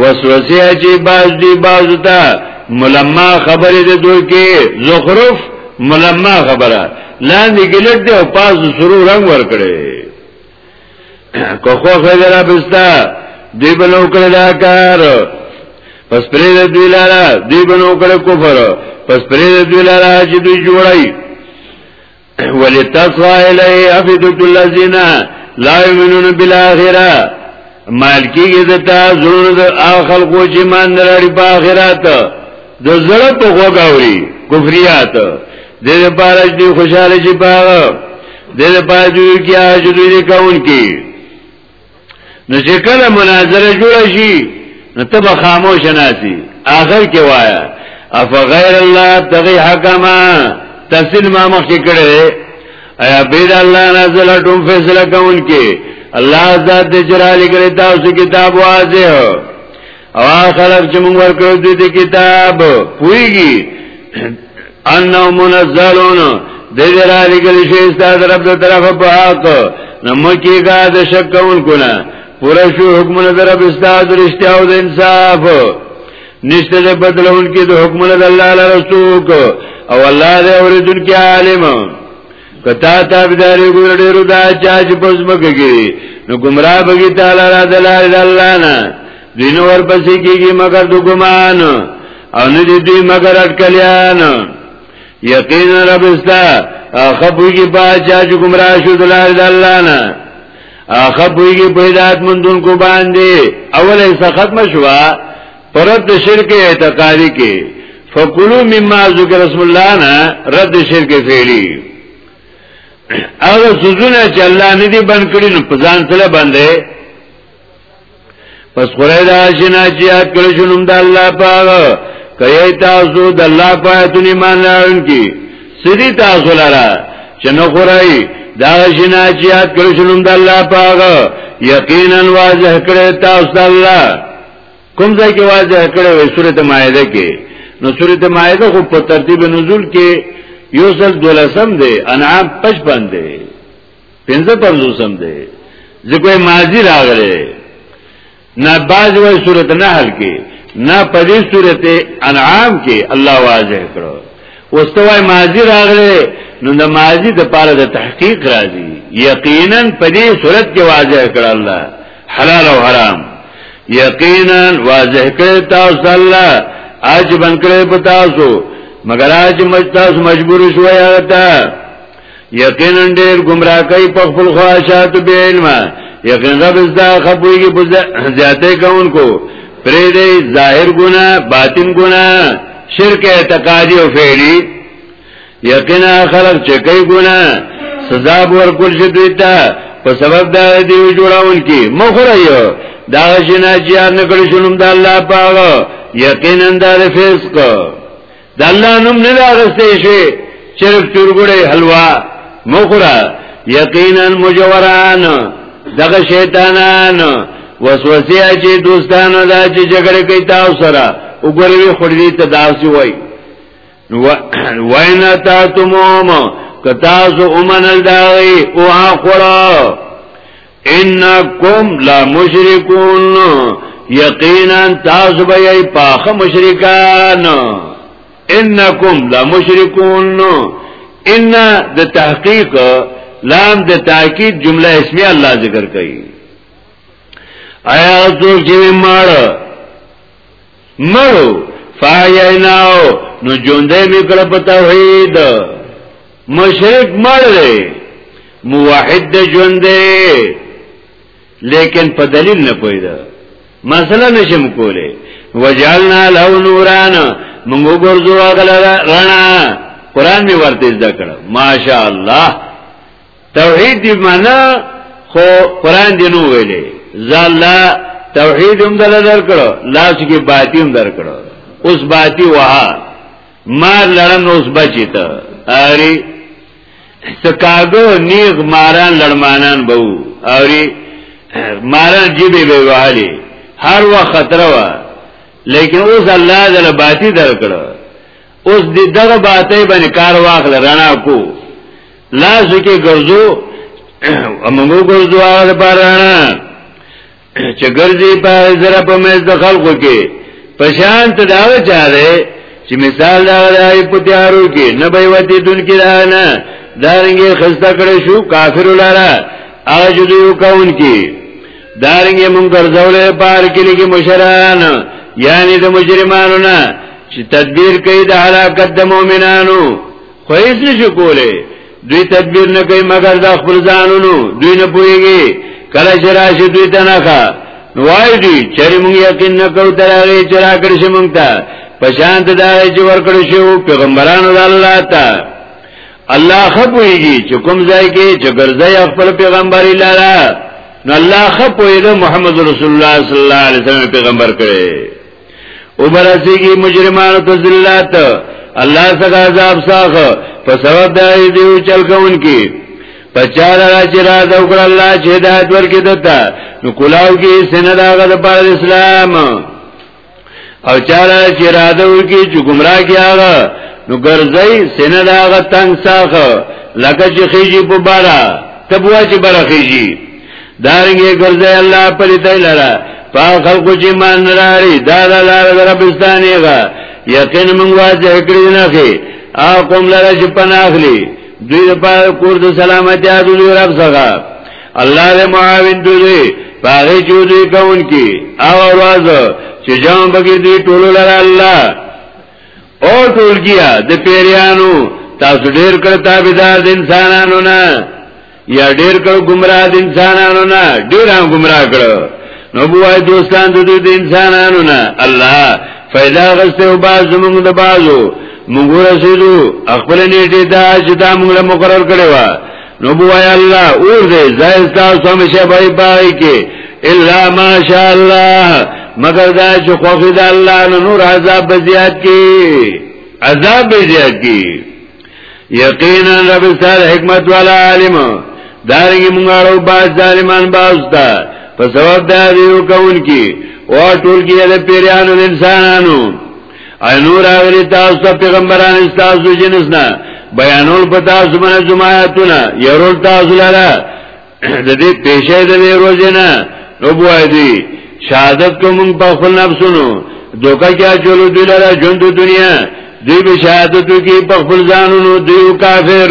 وسوسه چې باز دی باز ته ملما خبرې د دوی کې زخرف ملما خبره لاندې ګلټ دی او پاس سرو رنگ ور کړی کو خو خیر ابستا دی بنو کړه دا کار پس پرې د دوی لاره دی بنو کړه کفر پس پرې د دوی لاره چې دوی جوړای ولتصا الی افدت الذین لا یؤمنون بالاخره مالکی کې دتا زړه د اخل کو چې مان لري په اخرت د زړه په غوګاوري کفریات دې لپاره چې خوشاله شي پاغه دې لپاره چې کیا چې دوی کون کی نو چې کله مناظره جوړ شي نو ته به خاموش ناسي اخر کې وایا اف غیر الله تغي حکما تفصیل ما مخ کې کړه ایا بيد الله نازل ټوم فیصله کون کی الله ذات دې جرالي کړی تاسو کتاب واضح او خلق چې موږ ورکړو دې ته کتاب پويږي انه منزلون دې را لګل شي ستاسو طرف ته طرف په حق نو مکه کا د شک کون کنا پورا شو حکم نظر اب استاد رشتہ او انصاف نشته دې بدلون کې د حکم نظر الله لرسوک او الله دې اوریدونکو عالم کتا تابداری ګور ډیرو دا چا چې پس مکه کې نو گمراه بگی تعالی را دلار الله نه دین ور پسې کېږي مگر د ګمان او نه دي دوی مگر اٹکلیان یقین رب استا خپوی کی پا چا چې گمراه شو دلار د الله نه خپوی کی پیدات مندون کو باندې اوله سخت مشوا پرد شرک اعتقادی کې فکلو مما ذکر رسول الله نه رد شرک فعلی هغه سوزونه چې الله نه دی بند کړی نو په ځان سره باندې پس خورای دا شنا چې یاد کړی شنوم د الله پاک کوي تاسو د الله پاک ته ایمان لرون کی سړي تاسو لاره چې نو خورای دا شنا چې یاد کړی شنوم د الله پاک یقینا واضح کړی تاسو د الله کوم ځای کې واضح کړی وي سورۃ مائده کې نو سورۃ مائده خو په ترتیب نزول کې یو ځل دولسم دی انعام 55 دی 55 دی ځکه ماضی راغلی نه باز وای سورۃ نحل کې نه پدې سورۃ انعام کې الله واضح کړو واستوای ماضی راغلی نو د ماضی د پاره د تحقیق راځي یقینا پدې سورۃ کې واضح کړ الله حلال او حرام یقینا واضح کړی تاسو الله اج بن کړی په تاسو مگر اج مج تاسو مجبور شو یا تا یقینا ډیر گمراه کوي په خپل خواهشات به علم یقینا رب زدا خپويږي په زیاته کوونکو پرې دې ظاهر ګنا باطن ګنا شرک اعتقادي او فعلی یقینا خلق چې کوي ګنا سزا ورکول شي دوی ته په سبب دا دی جوړاون کی مخره یو دا شنه چې یار نه کړی شنم د الله پاغه یقینا دا فسق د الله نوم نه راغستې شي چرګ چورګړې حلوا مخره یقینا مجوران دغه شیطانان وسوسه چې دوستانو دا چې جګړه کوي تاسو سره وګوروي خړې ته داسي وای وَإِنْ أَتَعْتُمُهُمْ کتاز امن الداغی او آخورا انکم لا مشرکون یقینا تاسو به ای پاخ مشرکان انکم لا مشرکون ان د تحقیق لام د تاکید جمله اسمیه الله ذکر کوي آیا څوک چې مړ مړو فایناو نو ژوندې میکړه په توحید مشرک مړ دی موحد دی ژوندې لیکن په دلیل نه پویدا مسله نشم کوله وجعلنا له نوران موږ ګرځو غل رڼا قران می ورته زده کړ ماشاءالله توحید دی معنا خو قران دی نو ویلې زالا توحید هم دل درکړو لاس کې باتی هم درکړو اوس باتی وها مار لړن اوس بچی ته اری سکاګو نیغ ماران لړمانان بو اری ماران جیبه به والی هر وخت خطر وا لیکن اوس الله دل باتی درکړو اوس دې دغه باته باندې کار واخل رڼا کو لاس کې ګرځو امغو ګرځو هغه لپاره چې ګرځي په زره په مې د خلکو کې پشان ته دا چاره چې مثال دا راي په تیارو کې نه به وتی دن کې نه دارنګي خسته کړي شو کافر لاره اجدو کون کې دارنګه مونږ ګرځولې پار کې لګي مشران یعنی د مجرمانو نه چې تدبیر کوي د هلاکت د مؤمنانو خو هیڅ نشو کولای دوی تدبیر نه کوي مګر د خپل ځانونو دوی نه پويږي کله چې راشي دوی ته نه ښه نوای دی چې مونږ یقین نه کوو تر هغه چې راکړ شي مونږ ته پشانت دا چې ورکړ شو پیغمبرانو د الله ته الله خپويږي چې کوم ځای کې چې ګرځي خپل پیغمبر لاره نو الله خپويږي محمد رسول الله صلی الله علیه وسلم پیغمبر کړي او برسیږي مجرمانو ته ذلت الله څخه عذاب ساخه په سبب د دیو چل کوونکی په چار را چې را د وکړه الله چې هدایت ورکړي دته نو کلاو کې سند هغه د اسلام او چاره چې اراده وکړي چې گمراه کیاغه نو ګرځي سینه داغه تنگ ساخه لکه چې خيږي په بارا تبوا چې بارا خيږي دارنګه ګرځي الله پرې ته لره په خلکو چې مان لري دا دا لار دربستاني غا یقین موږ واځه کړی نه خي ا قوم لره چې پناخلي دوی په کور د سلامتی اډو رب څنګه الله دې معاون دوی پاره جو دوی کون کی او راز چې جام بګی دوی ټول لره الله او ټول کیا د پیریانو تاسو ډیر کړ تابعدار د انسانانو نه یا ډیر کړ گمراه د انسانانو نه ډیر هم گمراه کړ نو بوای دوستان د دې انسانانو نه الله فیدا غسته او باز موږ د بازو موږ رسیدو خپل نیټه دا چې دا موږ مقرر کړو نو بوای الله اور دې زائز تاسو همیشه پای پای کې الا ماشاء الله مگر دا چې خوخي د الله نو نور عذاب زیات کی عذاب زیات کی یقینا رب سره حکمت والا عالم دارنګ مونږ اړو باز ظالمان باز تا په سبب دا دیو کون کی او ټول کې د پیرانو انسانانو اینو راغلی تاسو ته پیغمبران تاسو جنس نه بیانول په تاسو باندې جماعتونه يرول تاسو لاره د دې پیشه د دې روزه نه وبوای دي شهادت کوم په خپل نفسونو دوکه کیا چلو دی لاره ژوند دنیا دی به شهادت کوي په خپل ځانونو دی کافر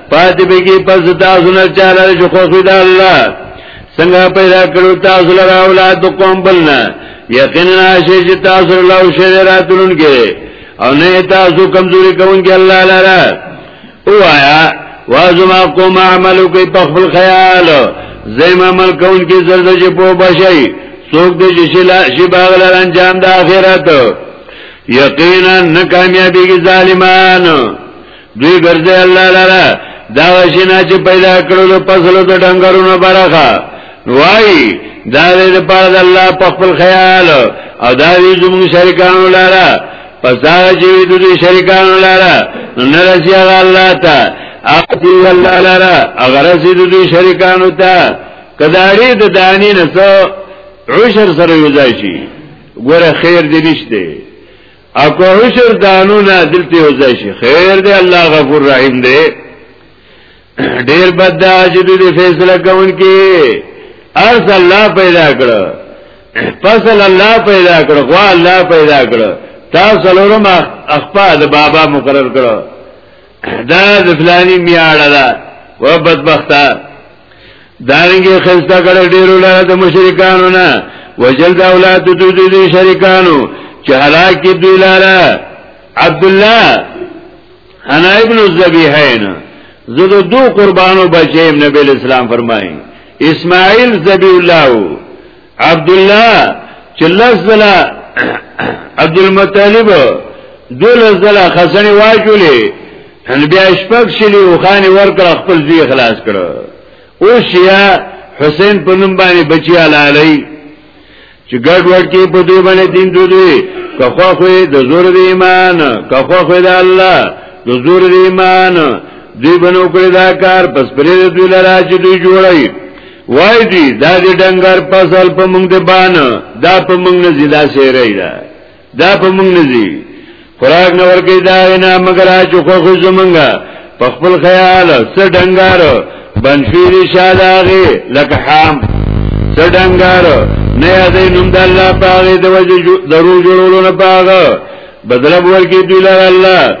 پاتې به کې پس تاسو نه چاله چې خو خو د الله څنګه پیدا کړو تاسو لره اولاد د قوم بلنه یقینا شي چې تاسو له شي راتلون کې او نه تاسو کمزوري کوونکی الله لره وایا وازما قوم عملو کې په خپل خیال زیم عمل کوونکی زرد چې په بشي څوک دې چې شلا شي باغ لره انجام د اخرت یقینا ناکامیابی کې ظالمانو دوی ګرځي الله لرا دا وشینا چې پیدا کړو د پسلو د ډنګرونو برخه وای دا دې د پاره د الله په خپل خیال او دا دې زموږ شریکانو لرا پس دا چې دوی شریکانو لرا نو نه رسي الله ته اقتی الله لرا اگر رسي دوی شریکانو ته کداری د دانی نه څو عشر سره یوځای شي ګوره خیر دې نشته اکو حشر دانو نه دلته وځي شي خیر دی الله غفور رحیم دی ډیر بد دا چې دې فیصله کوون کې ارس الله پیدا کړ فصل الله پیدا کړ غوا الله پیدا کړ تاسو لورم اخپا د بابا مقرر کړ دا د فلانی میاړه ده و بدبخته دارنګه خسته کړه ډیرو لاره د مشرکانو نه وجل د اولاد د دوی د شریکانو چې هلاک دي دوی لاره عبد الله انا ابن الذبیحین زه د دوه قربانو بچیم نبی اسلام فرمایي اسماعیل ذبی الله عبد الله چې لزلا عبد المطلب دول زلا خسنې واجولې ان بیا شپږ شلی او خان ورکړ خپل ځای خلاص کړ او شیا حسین په نوم باندې بچی علالای چې ګډ وډ کې په دوی باندې دین دوی کخوا خو د زور د ایمان کخوا خو د الله د زور د ایمان دوی بنو کړی دا کار پس پرې دوی لرا چې دوی جوړی وای دی دا دی ډنګر پسل په مونږ دی بانه دا په مونږ نه زی دا سیری دا دا په مونږ نه زی خوراک نه ورکی دا نه مگر اچ خو خو زمونږه په خپل خیال سر ډنګر بنفیر شاداغه لکه حام سر ډنګر نه یادې نوم د الله پاغه د وجه درو جوړولو نه پاغه بدل ورکی دی لاره الله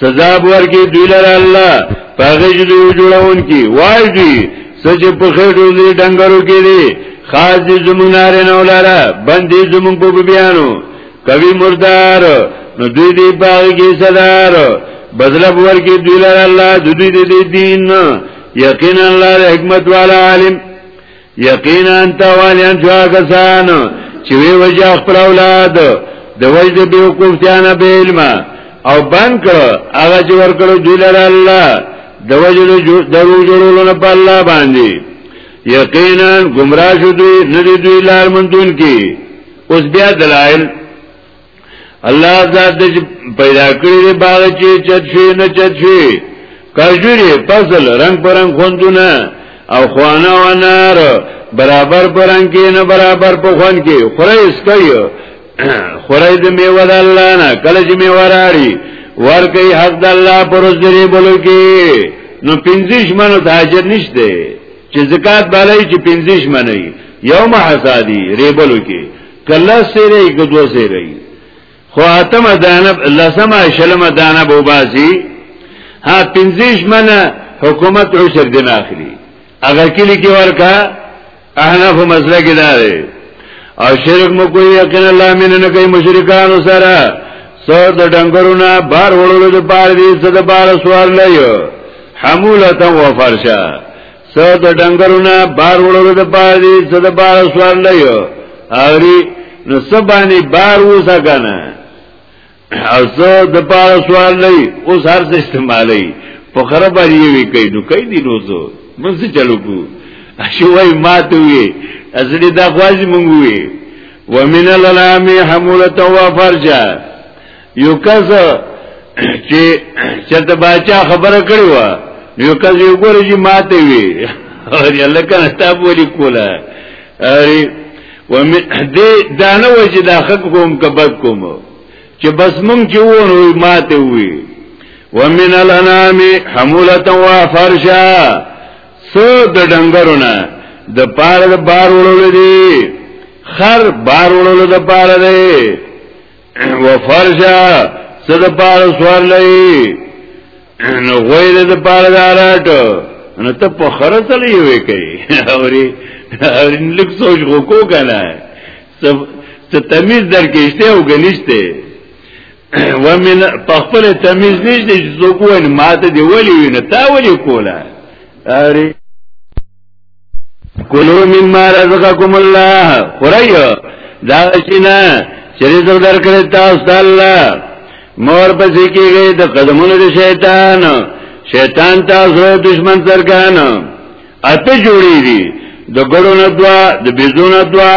سزا ورکړي دوی لره الله پاغه چې دوی جوړون کی وای دوی سچ په خېټو دې ډنګرو کې دي خاص دې زموناره نه ولاره باندې زمون په بیانو کوي مردار نو دوی دې باغ کې صدر بدل ورکړي دوی لره الله دوی دې دین یقینا الله حکمت والا عالم یقینا تاوانیان شو کسان چې وی وجه خپل اولاد د وجه به وقفتیان به علم او بند کړ هغه چې ورکړو دوی لره الله د وجه درو جوړولو نه په الله باندې یقینا گمراه شو دوی نه دوی لار مندون کی اوس بیا دلایل الله ذات د پیدا کړی دی باغ چې چت شي نه چت شي کجوري فصل رنگ پرنګ خوندونه او خوانه و نار برابر پرنګ کې نه برابر په خوان کې خره اسکای خره د میوه د الله نه کله چې میوه راړي ور کوي حق د الله پر ځری بولو کې نو پنځیش منو تاجر نشته چې زکات بالای چې پنځیش منو یوم حسادی ریبلو کې کله سره یې کدو سره یې خو اتمه دانه لسمه شلمه دانه بو باسي ها پنځیش منه حکومت عشر دین اخلي اگر کلی کې ورکا احناف مسله کې دار او شرک مو کوی یقین الله مين نه کوي مشرکان سره سو د ډنګرونه بار وړلو د پاره دي څه د بار سوار لایو حمولتا و فرشا څه د ډنګرونه بار وړلو د پاره دي څه د بار سوار لایو اوري نو سبانی بار وسا کنه او څه د پاره سوار لای اوس هر څه استعمالي په خراب لري وی کوي نو کوي دي نو څه مونږ چلو کو اشي وای ماته وی اصلي دا خواږي مونږ وی ومن الانام حمولته وفرجا یو کس چې چرته باچا خبره کړې و یو کس یو ګورې چې ماته وي او الله کنه تا بولی کوله اری و دې دانه و چې دا حق کوم کبد کوم چې بس مونږ چې وونه ماته وي ومن الانام حمولتا و فرشا سو د ډنګرونه د پاره د بار وړول دي خر بار وړول د پاره دی و فرشا صد پار سوار لئی نو غویر د پار دارات نو ته په خره چلی وی کوي اوري اوري لک سوچ کو کو کنه څه تمیز درکېشته او غنيشته ومن پخپل تمیز نشته چې څوک وایي ماته دی ولی وینه تا ولی کوله اوري کلو مما رزقکم الله خورایو دا شینا چې رزق درکړی تاسو ته الله مور پسې کېږي د قدمونو د شیطان شیطان تاسو دشمن سرکان اته جوړی دي د ګړو نه دوا د بيزو نه دوا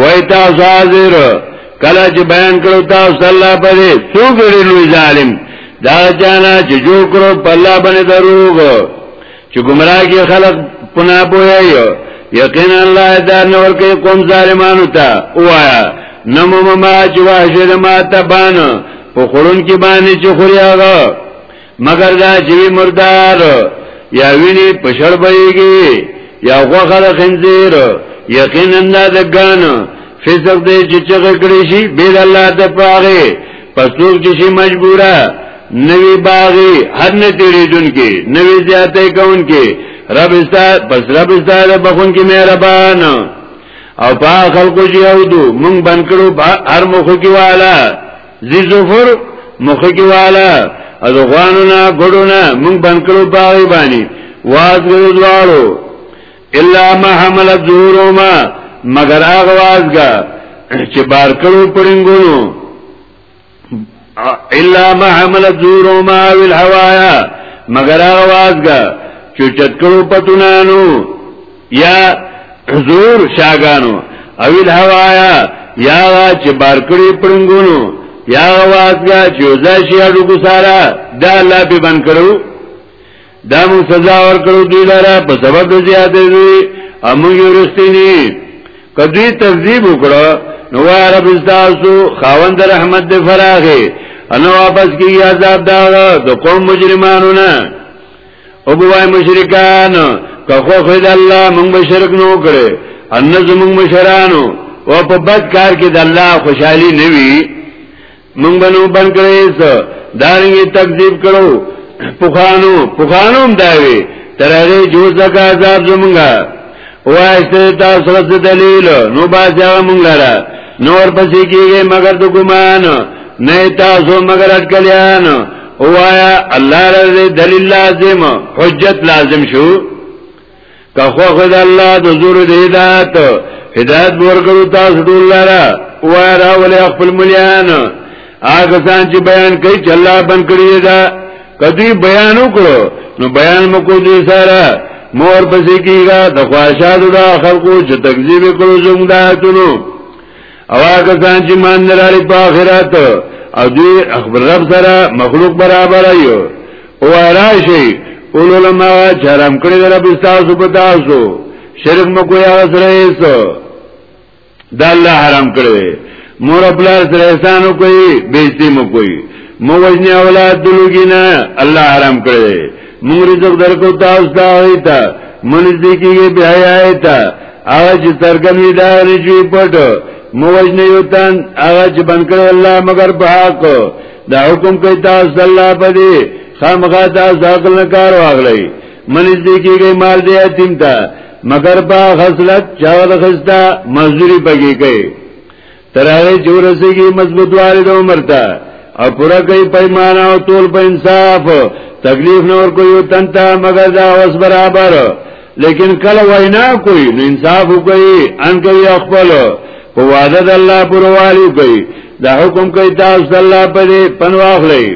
وای تاسو حاضر کله چې بیان کړو تاسو الله پرې څوک ډېر لوی ظالم دا جانا چې جو کړو په الله باندې دروغ چې گمراه کې خلق پنا بویایو یقینا الله دا نور کې قوم ظالمانو ته وایا نمو ما چې واشه ما ته بان په خورون کې باندې چې خوري هغه مگر دا جوی مردار یا ویني پشړ بېږي یا غوخه د خنزیر یقینا دا د ګان فسق دې چې چغه کړی شي بیر الله ته پاره پسوک چې شي مجبوره نوی باغی هر نه تیریدون کې نوی زیاته کون کې رب استا پس رب استا بخون کې مهربان او په خلکو چې یو دو مونږ بنکړو هر مخ کې والا ذی زفر مخه کې والا از غوانو نه ګړو نه مونږ بنکلو باغی باندې واز ګرو دوالو الا ما حملت ظهورهما مگر هغه وازګه چې بار کړو پرنګونو الا ما حملت ظهورهما والهوايا مگر هغه وازګه چې چتکړو پتونانو یا حضور شاګانو او الهوایا یا چې بار کړی پړنګونو یا واسګه چې ځاشي اډو کو سارا دا الله به بن کړو دا مو سزا ور کړو دی لاره په سبب د زیاتې دی امو یو رستینی کدی تکذیب وکړه نو عرب استاسو خاوند رحمت دی فراغه انو واپس کی عذاب دا د قوم مجرمانو نه او بوای مشرکان که خو خو د الله مونږ به شرک نو کړي ان زمونږ مشرانو او په بد کار کې د الله خوشحالي نه وي مونږ بنو بن کړي سو دارنګي تکذیب کړو پوخانو پوخانو هم داوي تر هغه جو زکه عذاب زمونږه وایسته تاسو د دلیل نو بازا مونږ لاره نور پسې کېږي مگر د ګمان نه تاسو مگر اټکلیان اوایا الله رضی دلیل لازم حجت لازم شو که خو خد الله د زور د هدایت هدایت ورکړو تاسو ټول لاره اوایا راولې خپل مليان هغه ځان چې بیان کوي چې الله بن کړی دا کدی بیان وکړو نو بیان مکو دې سره مور پسې کیږي د خواهشاتو د خلقو چې تکذیب کړو زموږ د آیتونو او هغه ځان چې مان نه لري په آخرت او دوی خپل رب سره مخلوق برابر یو او راشي اولو لما چرم کړی د رب تاسو په تاسو شرک مکو یا سره ایسو دا الله حرام کړی مور خپل سره احسان کوي بیزتی مکو مو وجنی اولاد دلوګینا الله حرام کړی مونږ رزق درکو تاسو ته ایت منځ دې کېږي بیا ایت هغه چې څرګند وي دا غني چې پټ موج نه یو تن هغه چې بن کړ الله مگر په حق دا حکم کوي تاسو الله په دې خامخا تاسو عقل نه کار واغلی منځ دې کېږي مال دې یتیم ته مگر په خصلت چاول خستا مزدوری پګی کوي تر هغه چې ورسېږي مضبوط واري د عمر ته او پورا کوي پیمانه او تول په انصاف تکلیف نور کوي او تنتا مگر دا اوس برابر لیکن کله وینا کوي نو انصاف کوي ان کوي خپل په وعده د الله پروالی کوي دا حکم کوي تاسو الله پرې پنواخلئ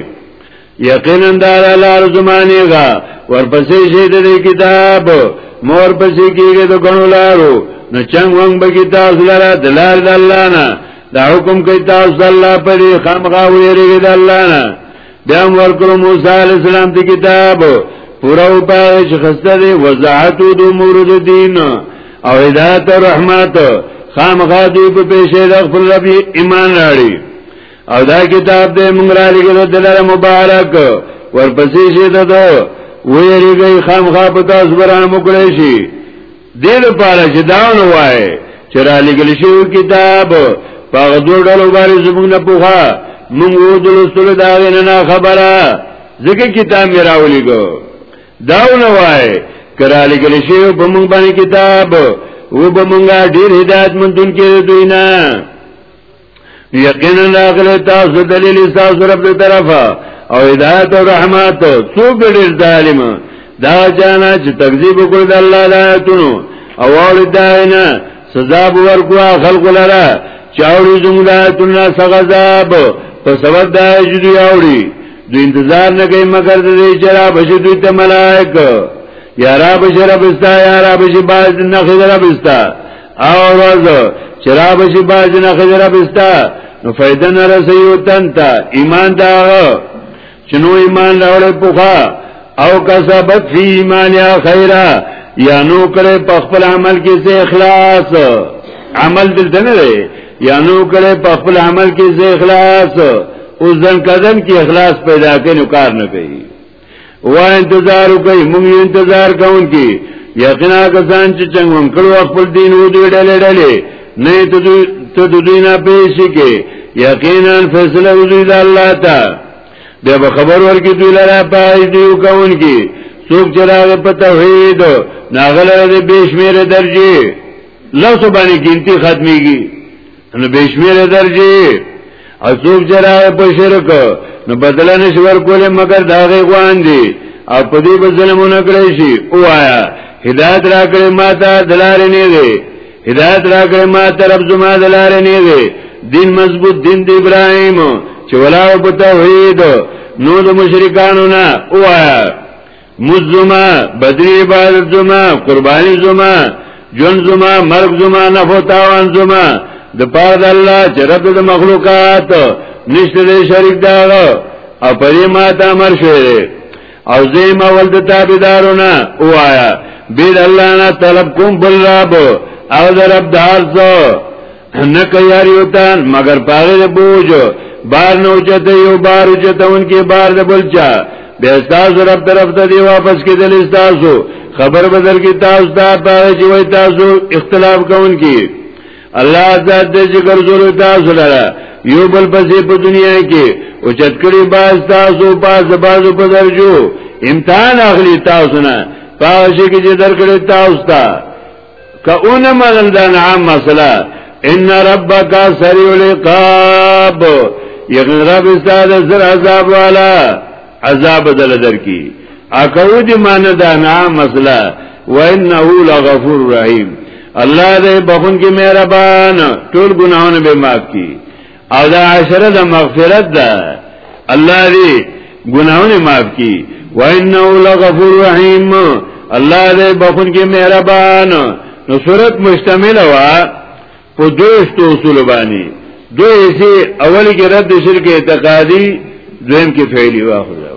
یقینا دار لار زمانه غا ورپسې شي د کتاب مور پسې کېږي د غنو لارو نو چنګ وان به کتاب لاره د لار د الله نه دا حکم کوي تاسو د الله په دې خامغا ویریږي د الله نه بیا ورکړو موسی علی السلام ته کتاب پورا او پای چې خسته دی وضاحت د امور د دین او هدایت او رحمت خامغا دی په پیښه د خپل رب ایمان راړي او دا کتاب دې مونږ را لګره دلاره مبارک ورپسې شه ته دو ویریږي خامخا په تاسو بران مکړې شي دې لپاره چې دا نو وای چې را لګل شي کتاب په دوه ډول باندې زموږ نه پوها مونږ ودلستل دا نه خبره ځکه کتاب مې راولېګو دا نو وای کرا لګل شي په مونږ باندې کتاب و به مونږه ډېر هدایت مندون کې دوی نه یقینا راغلی تاسو دلیل تاسو رب دې طرفه او هدایت او رحمت څوک ډېر ظالم دا جانا چې تکذیب وکړ د الله د آیاتونو او اول داینا سزا به ورکوا خلق لره چاوړي زموږ د آیاتونو سغذاب په سبب د جدي اوړي د انتظار نه کوي مگر د دې چې را بشي دوی ته ملائک یا را بشي رب استا یا را بشي باز نه خدای رب استا او ورځ چرا بشي باز نه خجر بستا نو فائدہ نه رسیو تنتا ایمان دا چنو ایمان راوړ پوخا او کسبت فی ایمان یا خیرا یا نو کرے په خپل عمل کې زه اخلاص عمل دلته نه دی یا نو کرے په خپل عمل کې زه اخلاص او ځن کدن کې اخلاص پیدا کینو کار نه کوي و انتظار کوي موږ انتظار کوونکي یقینا کسان چې څنګه هم کړو خپل دین و دوی ډلې ډلې نه ته دوی ته دوی نه پېښ کې یقینا فیصله وزید الله تا دا به خبر ورکې دوی لاره پای دی کوونکي څوک چې راغ په توحید ناغله دې بشمیره درجه لاسو باندې ګنتی ختميږي نو بشمیر درجه اڅوک جرا په شرک نو بدل نشي ورکول مگر دا غي غوان دي او په دې بظلمونه کړی شي اوایا هدایت را کړې ماته دلار نه دی هدایت را کړې ماته رب زما دلار نه دی دین مضبوط دین د ابراهیم چې ولاو په توحید نو د مشرکانو نه اوایا مز زما بدری عبادت زما قربانی زما جون زما مرگ زما نفو تاوان زما د پاره د الله چې رب د مخلوقات نشته د شریک داغه او پرې ما ته امر شوی او زیم اول د تابعدارونه وایا بيد الله نه طلب کوم بل رب او د رب دار زو نه کیاری وتان مگر پاغه بوج بار نه اوچته یو بار اوچته اون کې بار د بلچا به تاسو رب طرف ته دی واپس کېدل تاسو خبر بدر کې تاسو دا پاره چې وای تاسو اختلاف کوون کې الله ذات دې چې ګرځول تاسو لره یو بل پسې په دنیا کې او چتکړي باز تاسو باز باز په درجو امتحان اخلي تاسو نه پاوشه کې چې درکړې تاسو ته که اون منل دا نعام مسئلہ ان ربک سریع العقاب یقین رب استاد زر عذاب والا عذاب دل در کی اکو دی مان دا نعام مسئلہ وانه لغفور رحیم الله دې بخون کې مهربان ټول ګناهونه به معاف کړي او دا عشره د مغفرت ده الله دې ګناونه معاف کړي وانه لغفور رحیم الله دې بخون کې مهربان نو صورت مشتمل وا په دوست اصول باندې دوی سي اول کې رد شرک اعتقادي دویم کې فعلی واخلو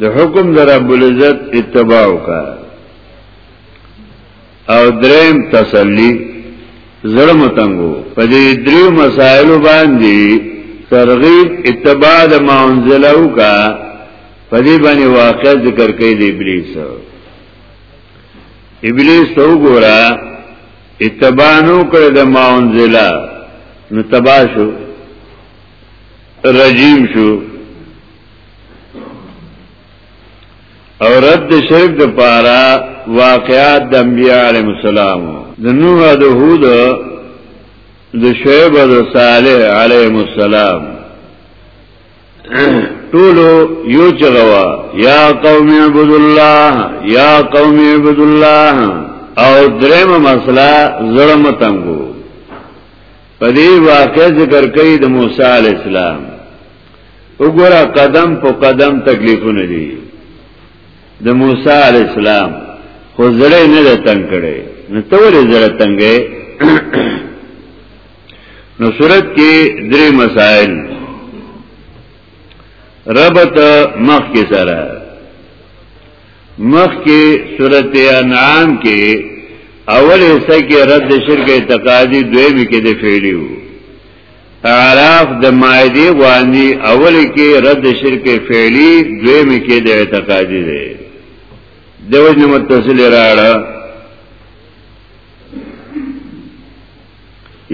د حکم در رب العزت اتباع وکا او دریم تسلی زړه متنګو په دې درې مسائل باندې ترغیب اتباع د ما انزل وکا په دې باندې واقع ذکر کوي د ابلیس ابلیس تو ګورا اتباع نو کړ د ما انزل نو تباشو رجیم شو او رد د شرک د پارا واقعات د انبیاء علیهم السلام د نوح د هود د شعیب د صالح علیهم السلام ټولو یو چغوا یا قوم عبد الله یا قوم عبد الله او درېمه مسله زړه متنګو په دې واقع ذکر کوي د موسی علی السلام وګوره قدم په قدم تکلیفونه دي د موسی علی السلام خو زړه نه د تنگ کړي نو ته ولې زړه تنگې نو صورت کې درې مسائل ربط مخ کې سره مخ کې صورت انعام کې اول حصہ کې رد شرک اعتقادي دویم کې د فعلی وو اعراف د مائده غوانی اول کې رد شرک فعلی دویم کې د اعتقادي دی د وجه متصل راړه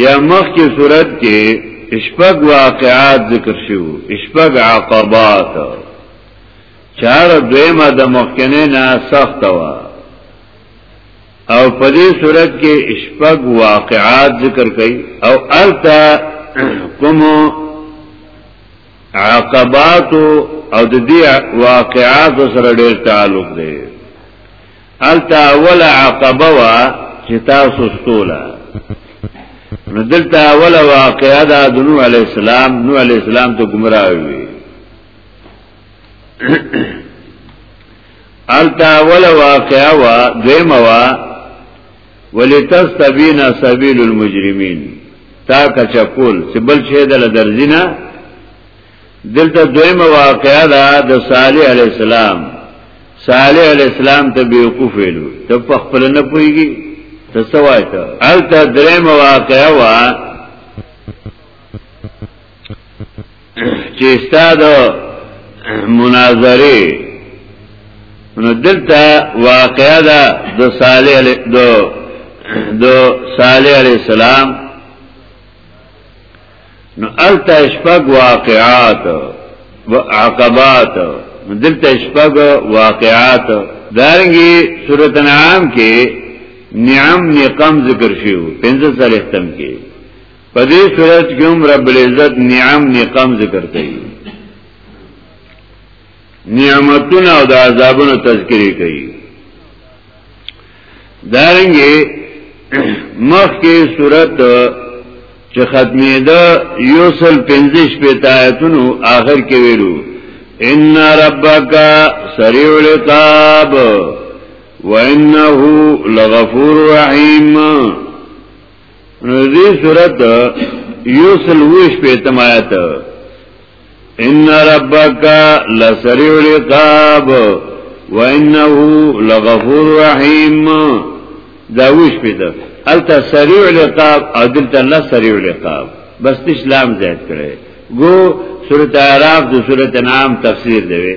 یا مخ کې صورت کې اشپق واقعات ذکر شو اشپق عقبات چار دویمه د مخکنه نه سخت وا او په دې صورت کې شپږ واقعات ذکر کړي او التا کوم عقبات او د دې واقعات سره ډېر تعلق دی التا اول عقبه وا چې تاسو ستوله نو دلته اول واقعا دا د نوح علی السلام نوح علی السلام ته گمراه وي التا اول واقع وا دویم وا ولتستبین سبیل المجرمین تا کچکول چې بل شی دل درځینا دلته دویم واقع دا د صالح علی السلام صالح علی السلام ته بیوقوف ویلو ته په خپل نه پويږي ته سوایته التا دریم واقع وا چې استاد مناظره نو دلته واقعا ده د صالح علی د د صالح علی السلام نو الته شپږ واقعات عقبات دلته شپږ واقعات دارنګي سورته نعام کې نعم نقم ذکر شیو پنځه سره ختم کې په دې صورت کې هم رب العزت نعم نقم ذکر کوي نعمتونه او د عذابونو تذکری کوي دارنګي مخ کې صورت چې ختمه ده یوسل 15 په آیتونو آخر کې ویلو ان ربک سریع العقاب وانه لغفور رحیم نو دې صورت یو سل ویش په تمایت ان ربک لسریع العقاب وانه لغفور رحیم دا ویش په ده الته سریع العقاب او دلته الله سریع العقاب بس اسلام زیات کړي گو سورت اعراف دو سورت نام تفسیر دوی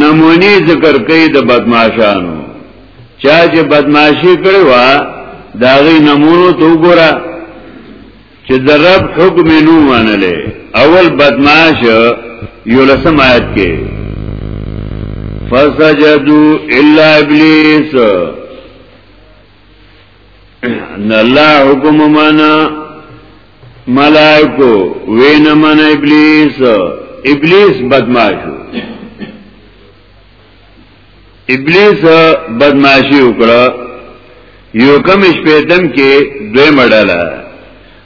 نمونی ذکر کئی د بدماشانو چا چې بدماشی کړی وا داغی نمونو تو ګورا چې د رب حکم نو منلې اول بدماش یو لسم آیت کې فسجدوا الا ابلیس نه الله حکم معنا ملائکو وین من ابلیس ابلیس بدمعشو ابلیس بدمعشی وکړه یو کم شپیتم کې دوی مډاله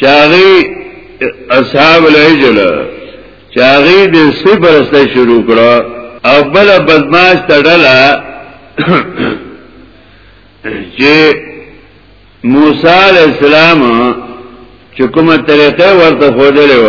چاغي اصحاب الهجل چاغي د صبر سره شروع کړو او بل بدمعاش تړلا چې موسی علی السلام چې کومه طریقه ورته خودلې و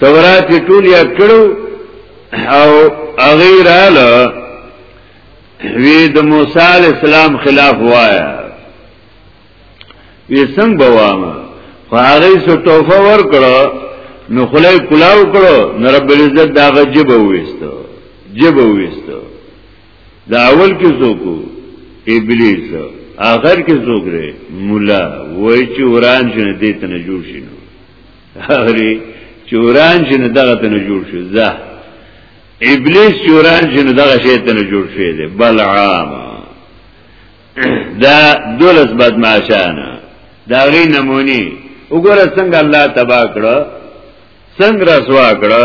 تورات کې ټول یاد کړو او هغه رااله وی د موسی علی السلام خلاف وایا وی څنګه بوام هغه سو توفه ور کړو نو خلای کلاو کړو نو رب العزت دا غجب وېستو جب وېستو دا اول کې څوک ابلیس اخر کې څوک ری مولا وای چې وران شنه دې ته نه جوړ شنه هغری چوران چې نه دغه ته نه جوړ شو زه ابلیس چوران چې نه دغه شی ته نه جوړ شوی دی بل عام دا دولس بدمعشانه دا غي نمونی وګوره څنګه الله تبا کړو څنګه رسوا کړو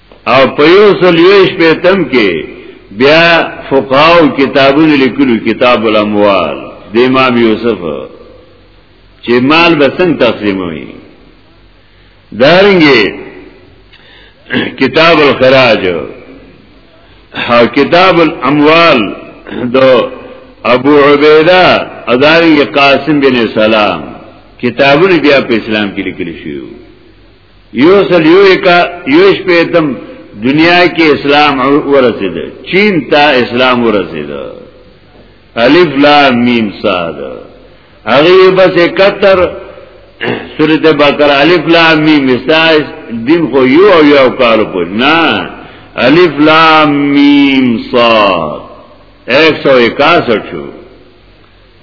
او په یو سل یوش پیتم کې بیا فقهاو کتابونه لیکلو کتاب الاموال د امام یوسف چې مال به څنګه تقسیموي دارنګي کتاب الخراج او کتاب الاموال دو ابو عبیده ادارنګي قاسم بن سلام کتابونه بیا په اسلام کې لیکل شوی یو سل یو اکا یوش پیتم دنیا کې اسلام ورسید چین تا اسلام ورسید الف لام میم صاد هغه بس 71 سورۃ بقرہ الف لام میم استاس دین خو یو او یو کال په نه الف لام میم صاد 161 شو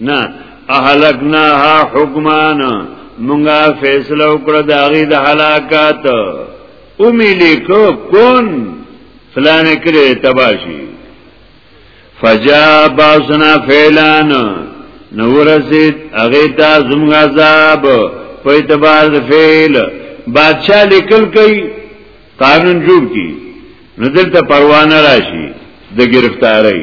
نه اهلکناها حکمان مونږه فیصله وکړه د هغه د هلاکت اومې لیکو کون فلان کړي تباشي فجا باسنا فعلان نورسید هغه ته زموږ عذاب په اعتبار د فعل بادشاہ لیکل کوي قانون جوړ کی نو دلته پروانه راشي د گرفتاری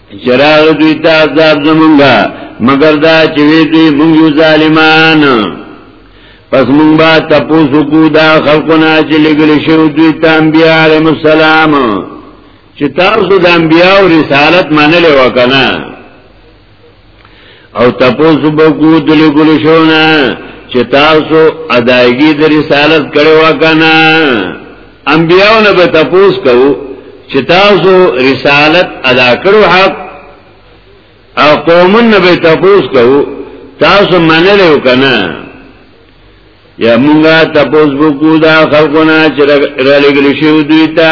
چراغ دوی تا عذاب زمونږه مگر دا چې وی دوی مونږ یو ظالمان پس مونږ با تاسو کو دا خلقونه چې لګل شو دوی ته انبیاء علیهم السلام چې تاسو د انبیاء او رسالت منلې وکنه او تپوس بکو دلی گلی شونا چه تاسو ادائیگی در رسالت کڑی وکنا انبیاء نه به تپوس کوو چې تاسو رسالت ادا کړو حق او قومن نه به تپوس کوو تاسو منل وکنه یا مونږه تپوس وکړو دا خلقونه چې را لګل شي دوی ته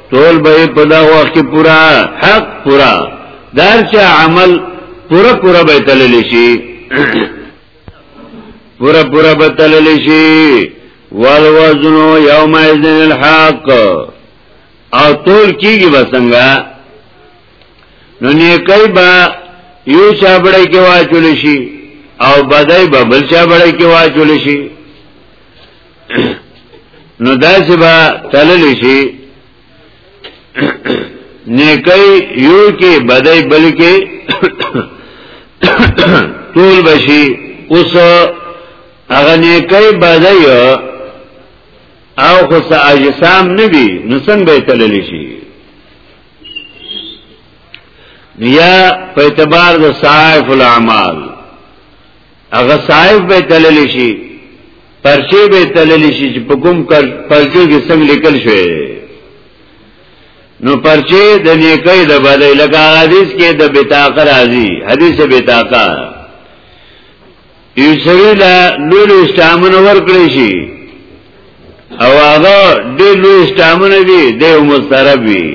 ټول به په دا وخت کې پورا حق پورا دارچا عمل پورا پورا به تلل شي پورا پورا به تلل شي والوزن یوم اذن الحق او تول کیږي بسنګا نو نیکای با یو چابړی کې واچول شي او بدای به بل چابړی کې واچول شي نو دا چې با تللی شي نیکي یو کې بدای بل کې ټول بشي اوس هغه نیکي بدای او خو اجسام ندي نو څنګه به تللی شي یا په اعتبار د صائف الاعمال هغه صاحب به تللی شي پرچه به تللی شي چې په کوم پرچه کې څنګه لیکل شوی نو پرچه د نیکۍ د بدای لکه حدیث کې د بتاقه راځي حدیث بتاقه یو سړی له لولو استامن ورکړی شي او هغه ډېر لوی اسټامونه دي د مسترب وي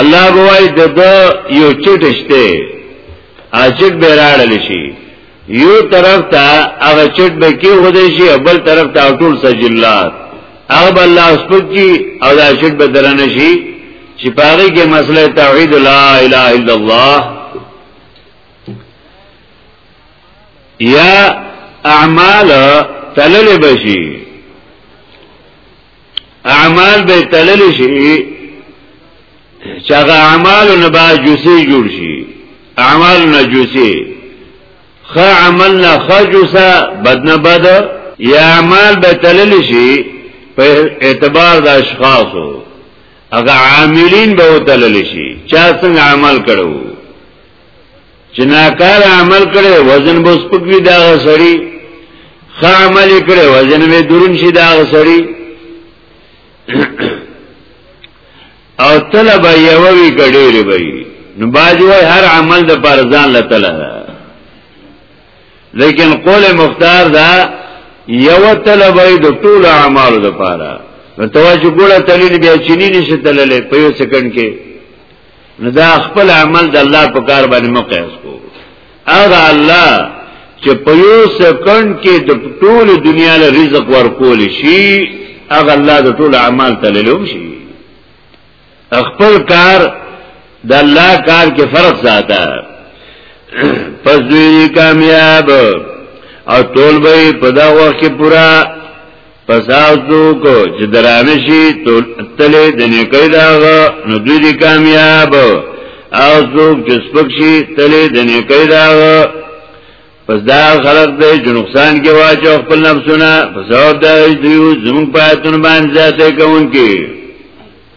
الله بوای د یو چټ شته اچټ به راړل شي یو طرف ته هغه چټ به کې ودی شي بل طرف ته ټول سجلات هغه الله سپک کی او دا چټ به درنه شي چې پاره کې مسله توحید لا اله الا الله یا اعمال تلل بشي اعمال به تلل شي چې هغه اعمال نه با جوسي جوړ شي اعمال نه جوسي خ عمل نه خجوسا بد نه بد یا اعمال به تلل شي په اعتبار د اشخاصو هغه عاملین به تلل شي چا څنګه عمل کړو چې ناکار عمل کړي وزن به سپکوي دا سړی ښه عمل کړي وزن به درون شي دا سړی او طلب یو وی کډیر وی نو باج وای هر عمل د پر ځان لته لیکن قول مختار دا یو طلب ای د ټول اعمال د پاره نو تواجه ګوره تللی بیا چینی نشه تللی په یو سکند کې نو دا خپل عمل د الله په کار باندې مقیاس کو هغه الله چې په یو سکند کې د ټول دنیا له رزق ورکول شي هغه الله د ټول اعمال تللوم شي خپل کار د الله کار کې فرق ساته پس دوی کامیاب او ټول به په دا وخت کې پورا پس آسو کو چې درانشي تلې د نیکۍ داغه نو دوی دي کامیاب او څوک چې سپک شي تلې د نیکۍ داغه پس دا خلق دی چې نقصان کې واچو خپل نفسونه پس او دا دوی زموږ پاتون باندې ځاتې کوونکي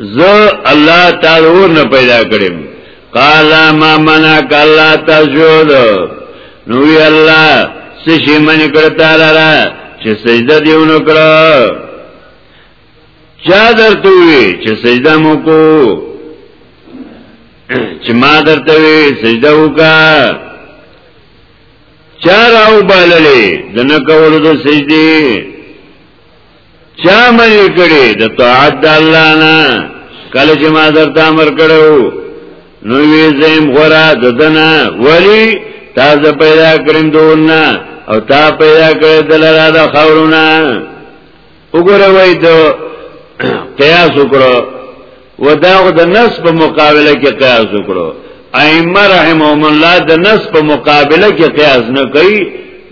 زه الله تعالی اور نه پیدا کړم قال ما منعك الله تسجد نو وی الله سشي من کړ تعالی را چې سجده دیونو کړ چا درته وی چې سجده مو کو چې ما درته وی سجده وکا چا راو باللې د نه کولو د سجدي چا منی کړي د طاعت د الله نه کله چې ما درته امر کړو نو وی زم غرا ددنه ولی تاسو پیدا کړم دونه او تا پیدا کړ دلاره د خورونه وګوره وای ته قیاس وکړو و دا د نس په مقابله کې قیاس وکړو ائمه رحمهم الله د نس په مقابله کې قیاس نه کوي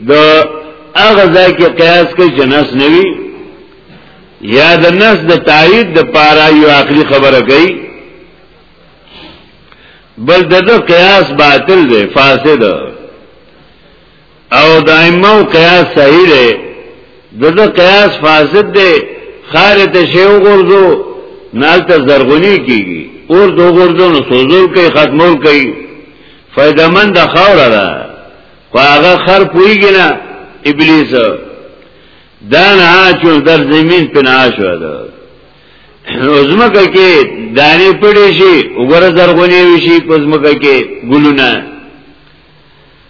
د هغه ځای کې قیاس کوي چې نس نه وي یا د نس د تایید د پاره یو عقلي خبره کوي بل دغه قیاس باطل دی فاسد او دائمه قیاس صحیح دی دغه قیاس فاسد دی خار ته شی وګورځو نالته زرغونی کیږي اور دو ګورځو نو سوزول کوي ختمول کوي فائدہ مند خوره ده خو هغه خر پویږي نه ابلیس دا نه چون در زمين په ناشو ده زمکه کې دانه پړې شي وګوره زرغونی وشي پزمکه کې ګلونه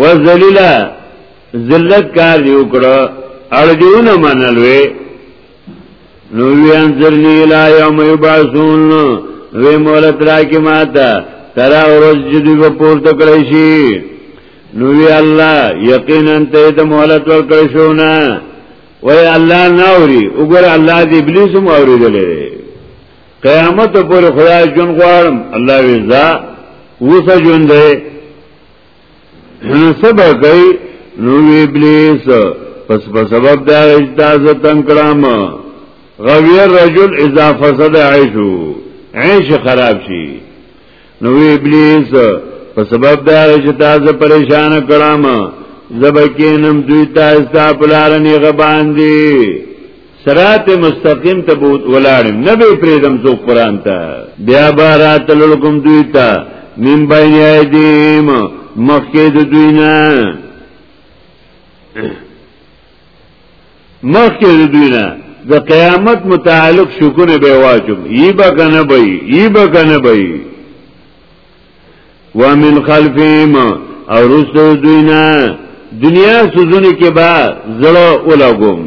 وذلیلا ذلت کار دی وکړه اړ دیونه منلوي نو وی انذرنی لا یوم یبعثون وی مولت را کی ماتا ترا ورځ جدی په پورته کړی شي نو وی الله یقینا ته د مولت ور کړی شو نه وی الله ناوري وګوره الله دې ابلیس هم اوریدلې قیامت پر خدای جون غواړم الله وزا وسه جون دی سبا کوي نو ابلیس پس په سبب دا اجازه تنگ کړم غوی رجل اذا فسد عيشو عيش خراب شي نو ابلیس په سبب دا چې تاسو پریشان کړم زبکینم دوی تاسو په لار نه غبان دي سرات مستقیم ته بوت ولاړم نبی پریدم زو قران ته بیا بارات لکم دوی ته من بین ایدیم مخکې د دوی نه مخکې د دوی نه د قیامت متعلق شکونه به واجب یی به کنه به یی به کنه به ومن خلفهم او رسو دوینا دنیا سوزونه کې با زړه ولګوم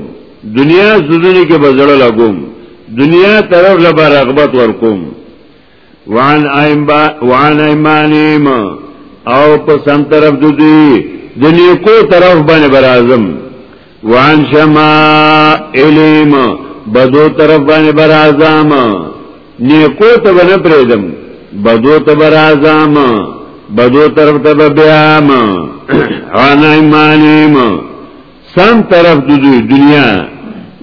دنیا سوزونه کې با زړه لګوم دنیا طرف لبا رغبت ورکوم وان ایمبا وان ایمانیم او په سم طرف دوی دنیا کو طرف باندې برازم وان شمائلیم بدو طرف باندې بر اعظام نیکو ته باندې پریدم بدو ته بر اعظام بدو طرف ته بیام انا ایمانیم سم طرف د دنیا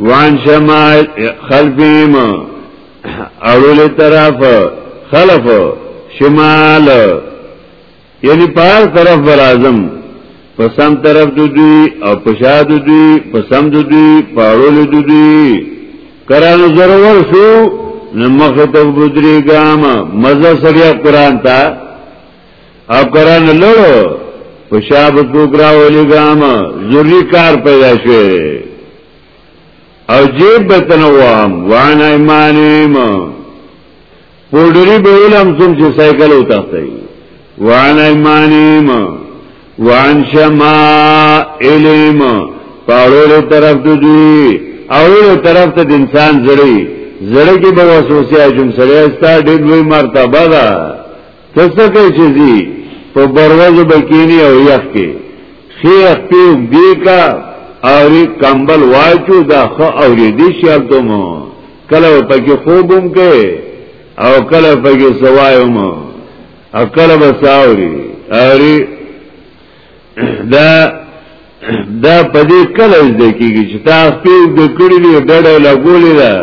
وان شمائل خلفیم اړول طرف خلف شمال یعنی په هر طرف بر اعظم په سم طرف د دوی او په شا د دوی په سم د دوی په اړول د دوی کرانو ضرور شو نو مخ ته بدري ګام مزه سړیا قران ته او کرانو لړو په شا به ګرا ولې ګام ضروری کار پیدا شوی او جیب بتنوام وانا ایمانیم پوډری به علم سم چې سایکل او تختې وان ایمانیم وان شما علم پاړو طرف ته دی او طرف ته انسان زړی زړه کې به وسوسه اجم سره استا ډېر وی مرتبه ده تاسو کې چې دی په بروازه بکینی او یخ کې شیخ پیو دی کا اوری کمبل واچو دا خو اوری دی شیل تو مو کله په کې خوبم کې او کله په کې سوایم او کله به ساوري اوري دا دا په دې کله زده کیږي چې تاسو په دې کړي دی ډډه لګولې ده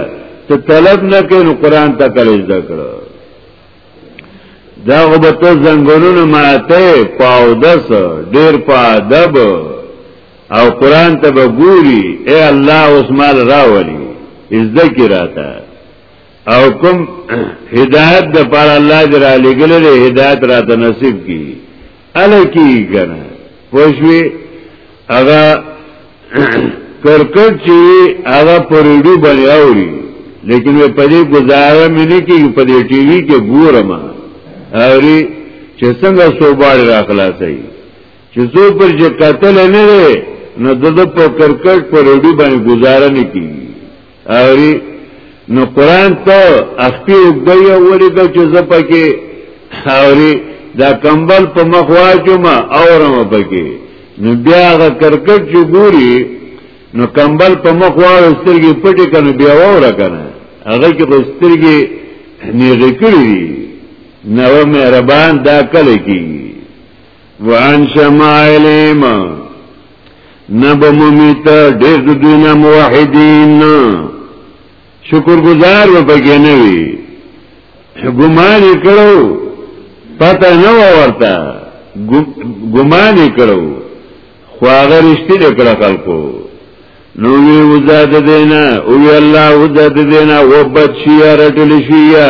ته طلب نه کین قران ته کله زده کړو دا خو به ته زنګونونه ماته پاودس ډیر په ادب او قران ته به ګوري اے الله اوس مال راولي ازده کی راته او کوم هدایت د پر الله در علی ګلې هدایت راته نصیب کی الکی کنه پښوی هغه کرکټ چې هغه پر ریډیو باندې اوري لیکن په دې گزاره مې نه کیږي په دې ټي وي کې ګورم اوري چې څنګه صوبار را خلاصي چې زو پر چې قتل نه لري نو د په کرکټ پر ریډیو باندې گزاره نه کیږي اوری نو قران ته اخپی وګدای وری د چې زپکه اوری دا کمبل په مخ واچو ما اورم پکې نو بیا غ کرکټ جو ګوري نو کمبل په مخ واړو سترګې پټې کنه بیا وره کنه هغه کې په سترګې نیږي کړی نو مهربان دا کله کی وان شمائلیم نبممیت ډیر د دوی نه موحدین شکر گزار و پکې نه وي ګمان کړو پته نه ورته ګمان کړو خو هغه رښتې کړه خلکو نو وی وزاد دینا او وی الله وزاد دینا وبچیا رټل شیا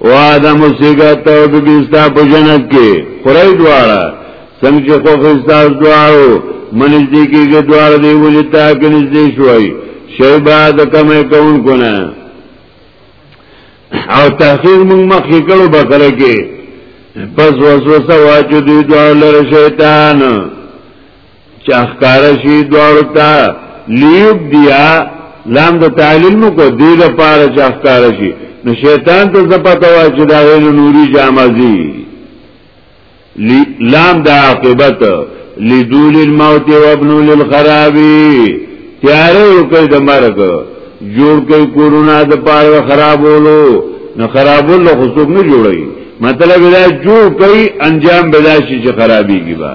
او آدم او سیگا تا او ببیستا پا جنت کی خوری دوارا سنگ چه خوخ استاس دوارو منش دیکی که دوار دیولی تا کنش دیشوی شیبا دا کم کون کنه او تحقیق مونږ مخکې کړو بقره کې پس وسوسه واچو دوی دوار لره شیطان چې اخکار شي دوړو ته لیوب دیا لام د تعلیل مو کو دی د پاره چې اخکار شي نو شیطان ته زپته وا چې دا غیر نوري جامزي لام د عاقبت لدول الموت وابن للخراب تیارې وکړ د مرګ جوړ کړي کورونا د پاره خرابولو نو خرابول له خصوص نه جوړي مطلب دا جوړ کړي انجام بلاشي چې خرابيږي با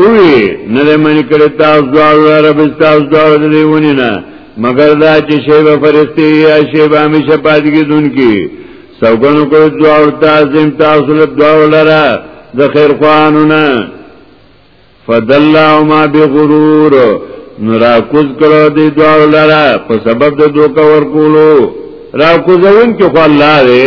اوی نه د منی کړی تاسو دواړه رب تاسو دواړه دی ونی نه مگر دا چې شی به فرستی یا شی به همیشه پاتې کیدونکي سوګنو کو دواړه تاسو تاسو له دواړه لره د خیر خوانونه فدلهما بغرور نو را کوز کړو دی دوار لرا په سبب د دوکا ورکولو را کوزون کې خو الله دی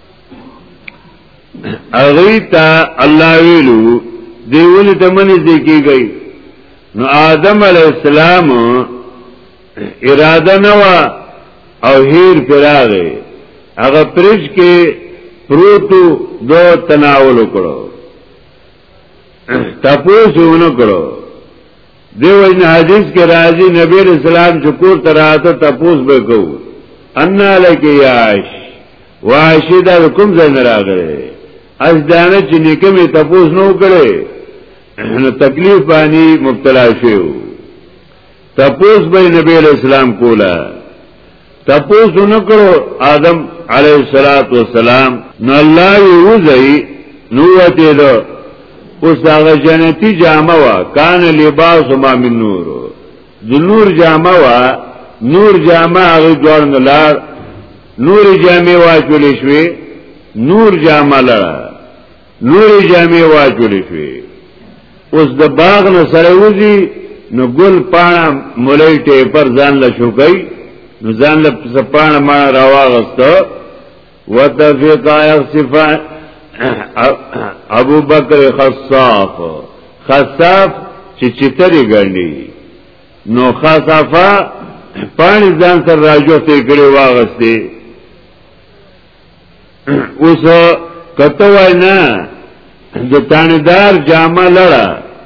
اغی تا الله ویلو دیونی تا منی زیکی گئی نو آدم علیہ السلام اراده نوا او هیر پراغه هغه پرج کې پروتو دو تناول کړو تپوسونه کړو دی وجنه حدیث کې راځي نبی اسلام چې کور ته راته تپوس به کو ان لک یاش واشی دا کوم ځای نه راغلی از دانه چې نکمه تپوس نو کړي نو تکلیف باندې مبتلا شو تپوس به نبی اسلام کوله تپوس نکړو آدم علیه الصلاۃ والسلام نو الله یې وځي نو وته ده اوس هغه جنتی جامه وا کان لباس ما من نور د نور جامه وا نور جامه هغه دوړ نه لار نور جامه واچول شوې نور جامه لار لوی جامې واچولې شوې اوس د باغ نه سره وځي نو ګل پاڼه مولای ټیپر ځان له شوکای نو ځان له سپانه ما راواغسته وتفقا یخصفا ابو بکر خصاف خصاف چې چتري ګڼي نو خصافا پانی ځان سره راجو ته کړي واغسته اوس کته وای نه د تانیدار جامه لړه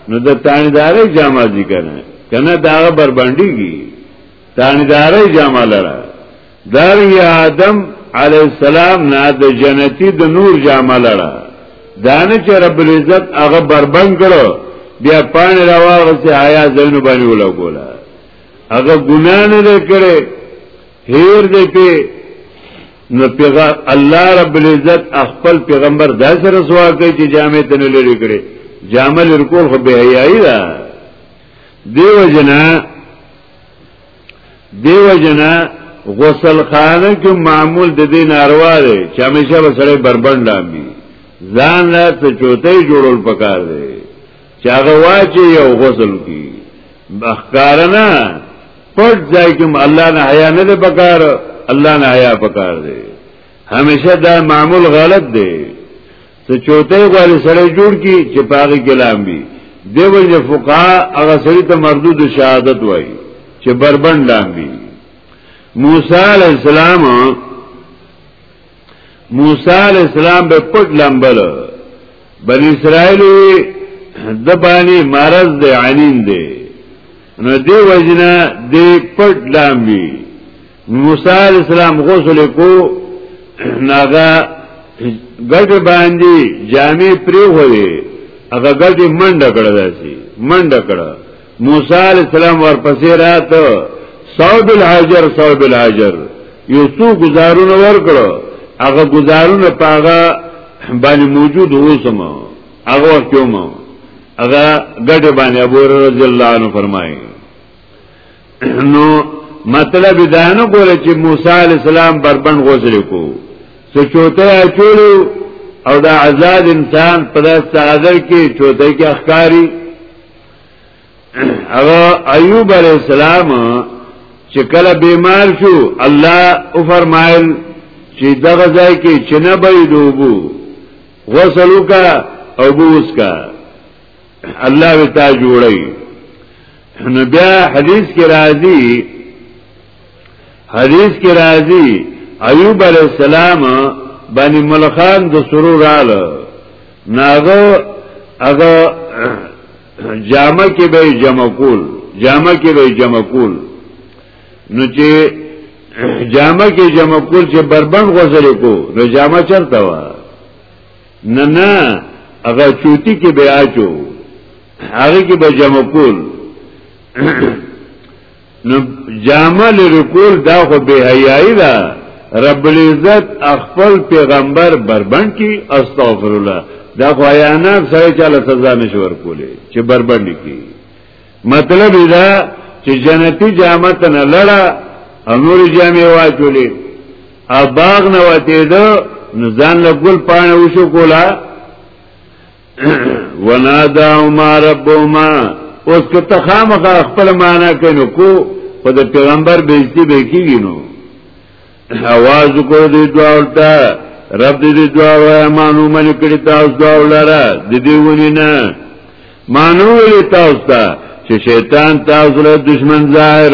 نو د تانیدارې جامه دي کنه کنه دا بربندېږي تانیدارې جامه لړه در یا آدم علی السلام نه د جنتی د نور جامه لړه دانه چې رب العزت هغه بربند کړو بیا پان راوغسه آیا زینو باندې ولا کولا هغه ګنا نه کړي هیر دې په نو پیغام الله رب العزت خپل پیغمبر دا سره سوا کوي چې جامع تنه لري کړي جامع لرکول خو به حیاي ده دیو جنا دیو جنا غسل خانه کې معمول د دې ناروا دی چې همیشه به سره بربند لامي ځان لا ته چوتې جوړول پکار دی چې هغه واچي او غسل کی بخکارنا پټ ځای کوم الله نه حیا نه ده پکار الله نه حیا پکار دی همیشه دا معمول غلط دی څه چوته غوړي سره جوړ کی چې پاغي کلام بي دیو جه فقها هغه سړي ته مردود شهادت وای چې بربند لامبي موسی علی السلام موسی علیہ السلام به پټ لمبل بن اسرائیل د باندې مرض دی عنین دی نو دی وجنه دی پټ لامبي موسی علیہ السلام غسل کو ناغا ګټ باندې جامې پری وې هغه ګټ منډه کړه داسي منډه کړه موسی علیہ السلام ورپسې راته صوب الحجر صوب الحجر یو څو گزارونه ورکړو هغه گزارونه پاغه باندې موجود اوسم هغه وخت یوم هغه ګډ باندې ابو رضی الله عنه فرمایي نو مطلب دا نه کوله چې موسی علی السلام بربن غوسل کو څه چوته اچولو او دا آزاد انسان په داس تعذر کې چوته کې اخکاری هغه ایوب علی السلام چې کله بیمار شو الله او فرمایل چې دغه ځای کې چنه به دوبو غسل وکا او بوس کا الله وتا جوړی نو بیا حدیث کې راځي حدیث کې راځي ایوب علی السلام باندې ملخان د سرور رااله ناغه هغه جامه کې به جمع کول جامه کې به جمع کول نو چې جامه کې جمع کول چې بربند غوځل کو نو جامه چرته و نه نه هغه چوتی کې به اچو هغه کې به جمع کول نو جامه لري کول دا خو به حیاي ده رب العزت خپل پیغمبر بربند کی استغفر الله دا خو حیانا سره چاله سزا نشور کولی چې بربند کی مطلب دا چې جنتی جامه تن لړه انور جامه واچولې اباغ نه وته ده نو ځان له ګل پانه وشو کولا وناداهما ربهما اوس که تخامخه خپل معنا کینو کو په د پیغمبر بیزتی به کیږي نو आवाज کو دې دواړتا رب دې دواړ ایمانو من کړی تاسو دواړ لاره دې دیونی نه مانو وی تاسو ته چې شیطان تاسو له دشمن ظاهر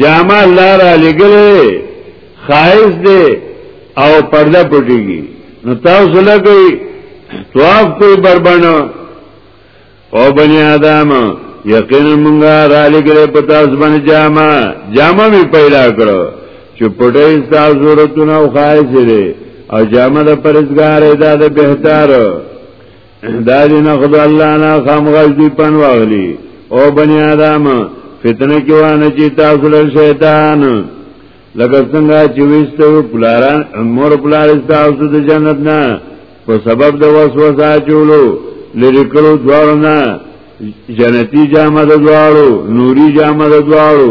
جامع الله را لګلې خایز دې او پرده پټيږي نو تاسو لګي طواف کوئی بربنه او بنی آدم یقینا مونږه را لګلې په تاسو باندې جامع جامع می پیدا کړو چې پټې تاسو ضرورتونه او خایز دې او جامع د پرزګار ادا د بهتر دا دی نخدو اللہ نا خام غز دی پن واغلی او بنی آدم فتنه کې وانه چې تاسو له شیطان لکه څنګه چې وستو پلاران مور پلار تاسو د جنت نه په سبب د وسوسه چولو لری کړو دوارو نه جنتی جامه د دوارو نوري جامه د دوارو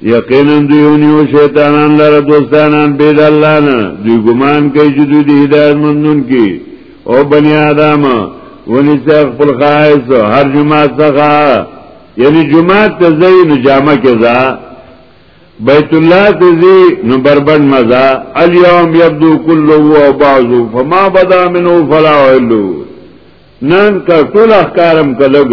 یقینا دیونیو شیطانان لره دوستانان بید الله نه دوی ګمان کوي چې دوی د هدایت مندون کی او بنی آدم ونی چې خپل خایس هر جمعه څخه یعنی جمعه ته ځای نو جامه کې ځا بیت الله ته ځي نو بربند مزا الیوم یبدو کله او بعضو فما بدا منه فلا علو نن کا ټول احکارم کلګ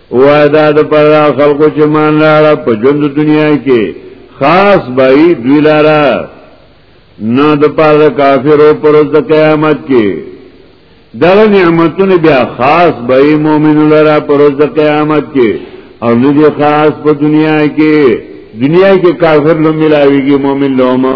او دا د پر خلکو چې مان لاړه په ژوند دنیا کې خاص بای دوی لارا نه د پر کافرو پر د قیامت کې دا نعمتونه بیا خاص بای مؤمن لارا پر د قیامت کې او نه دي خاص په دنیا کې دنیا کې کافر لو ملاويږي مؤمن لومه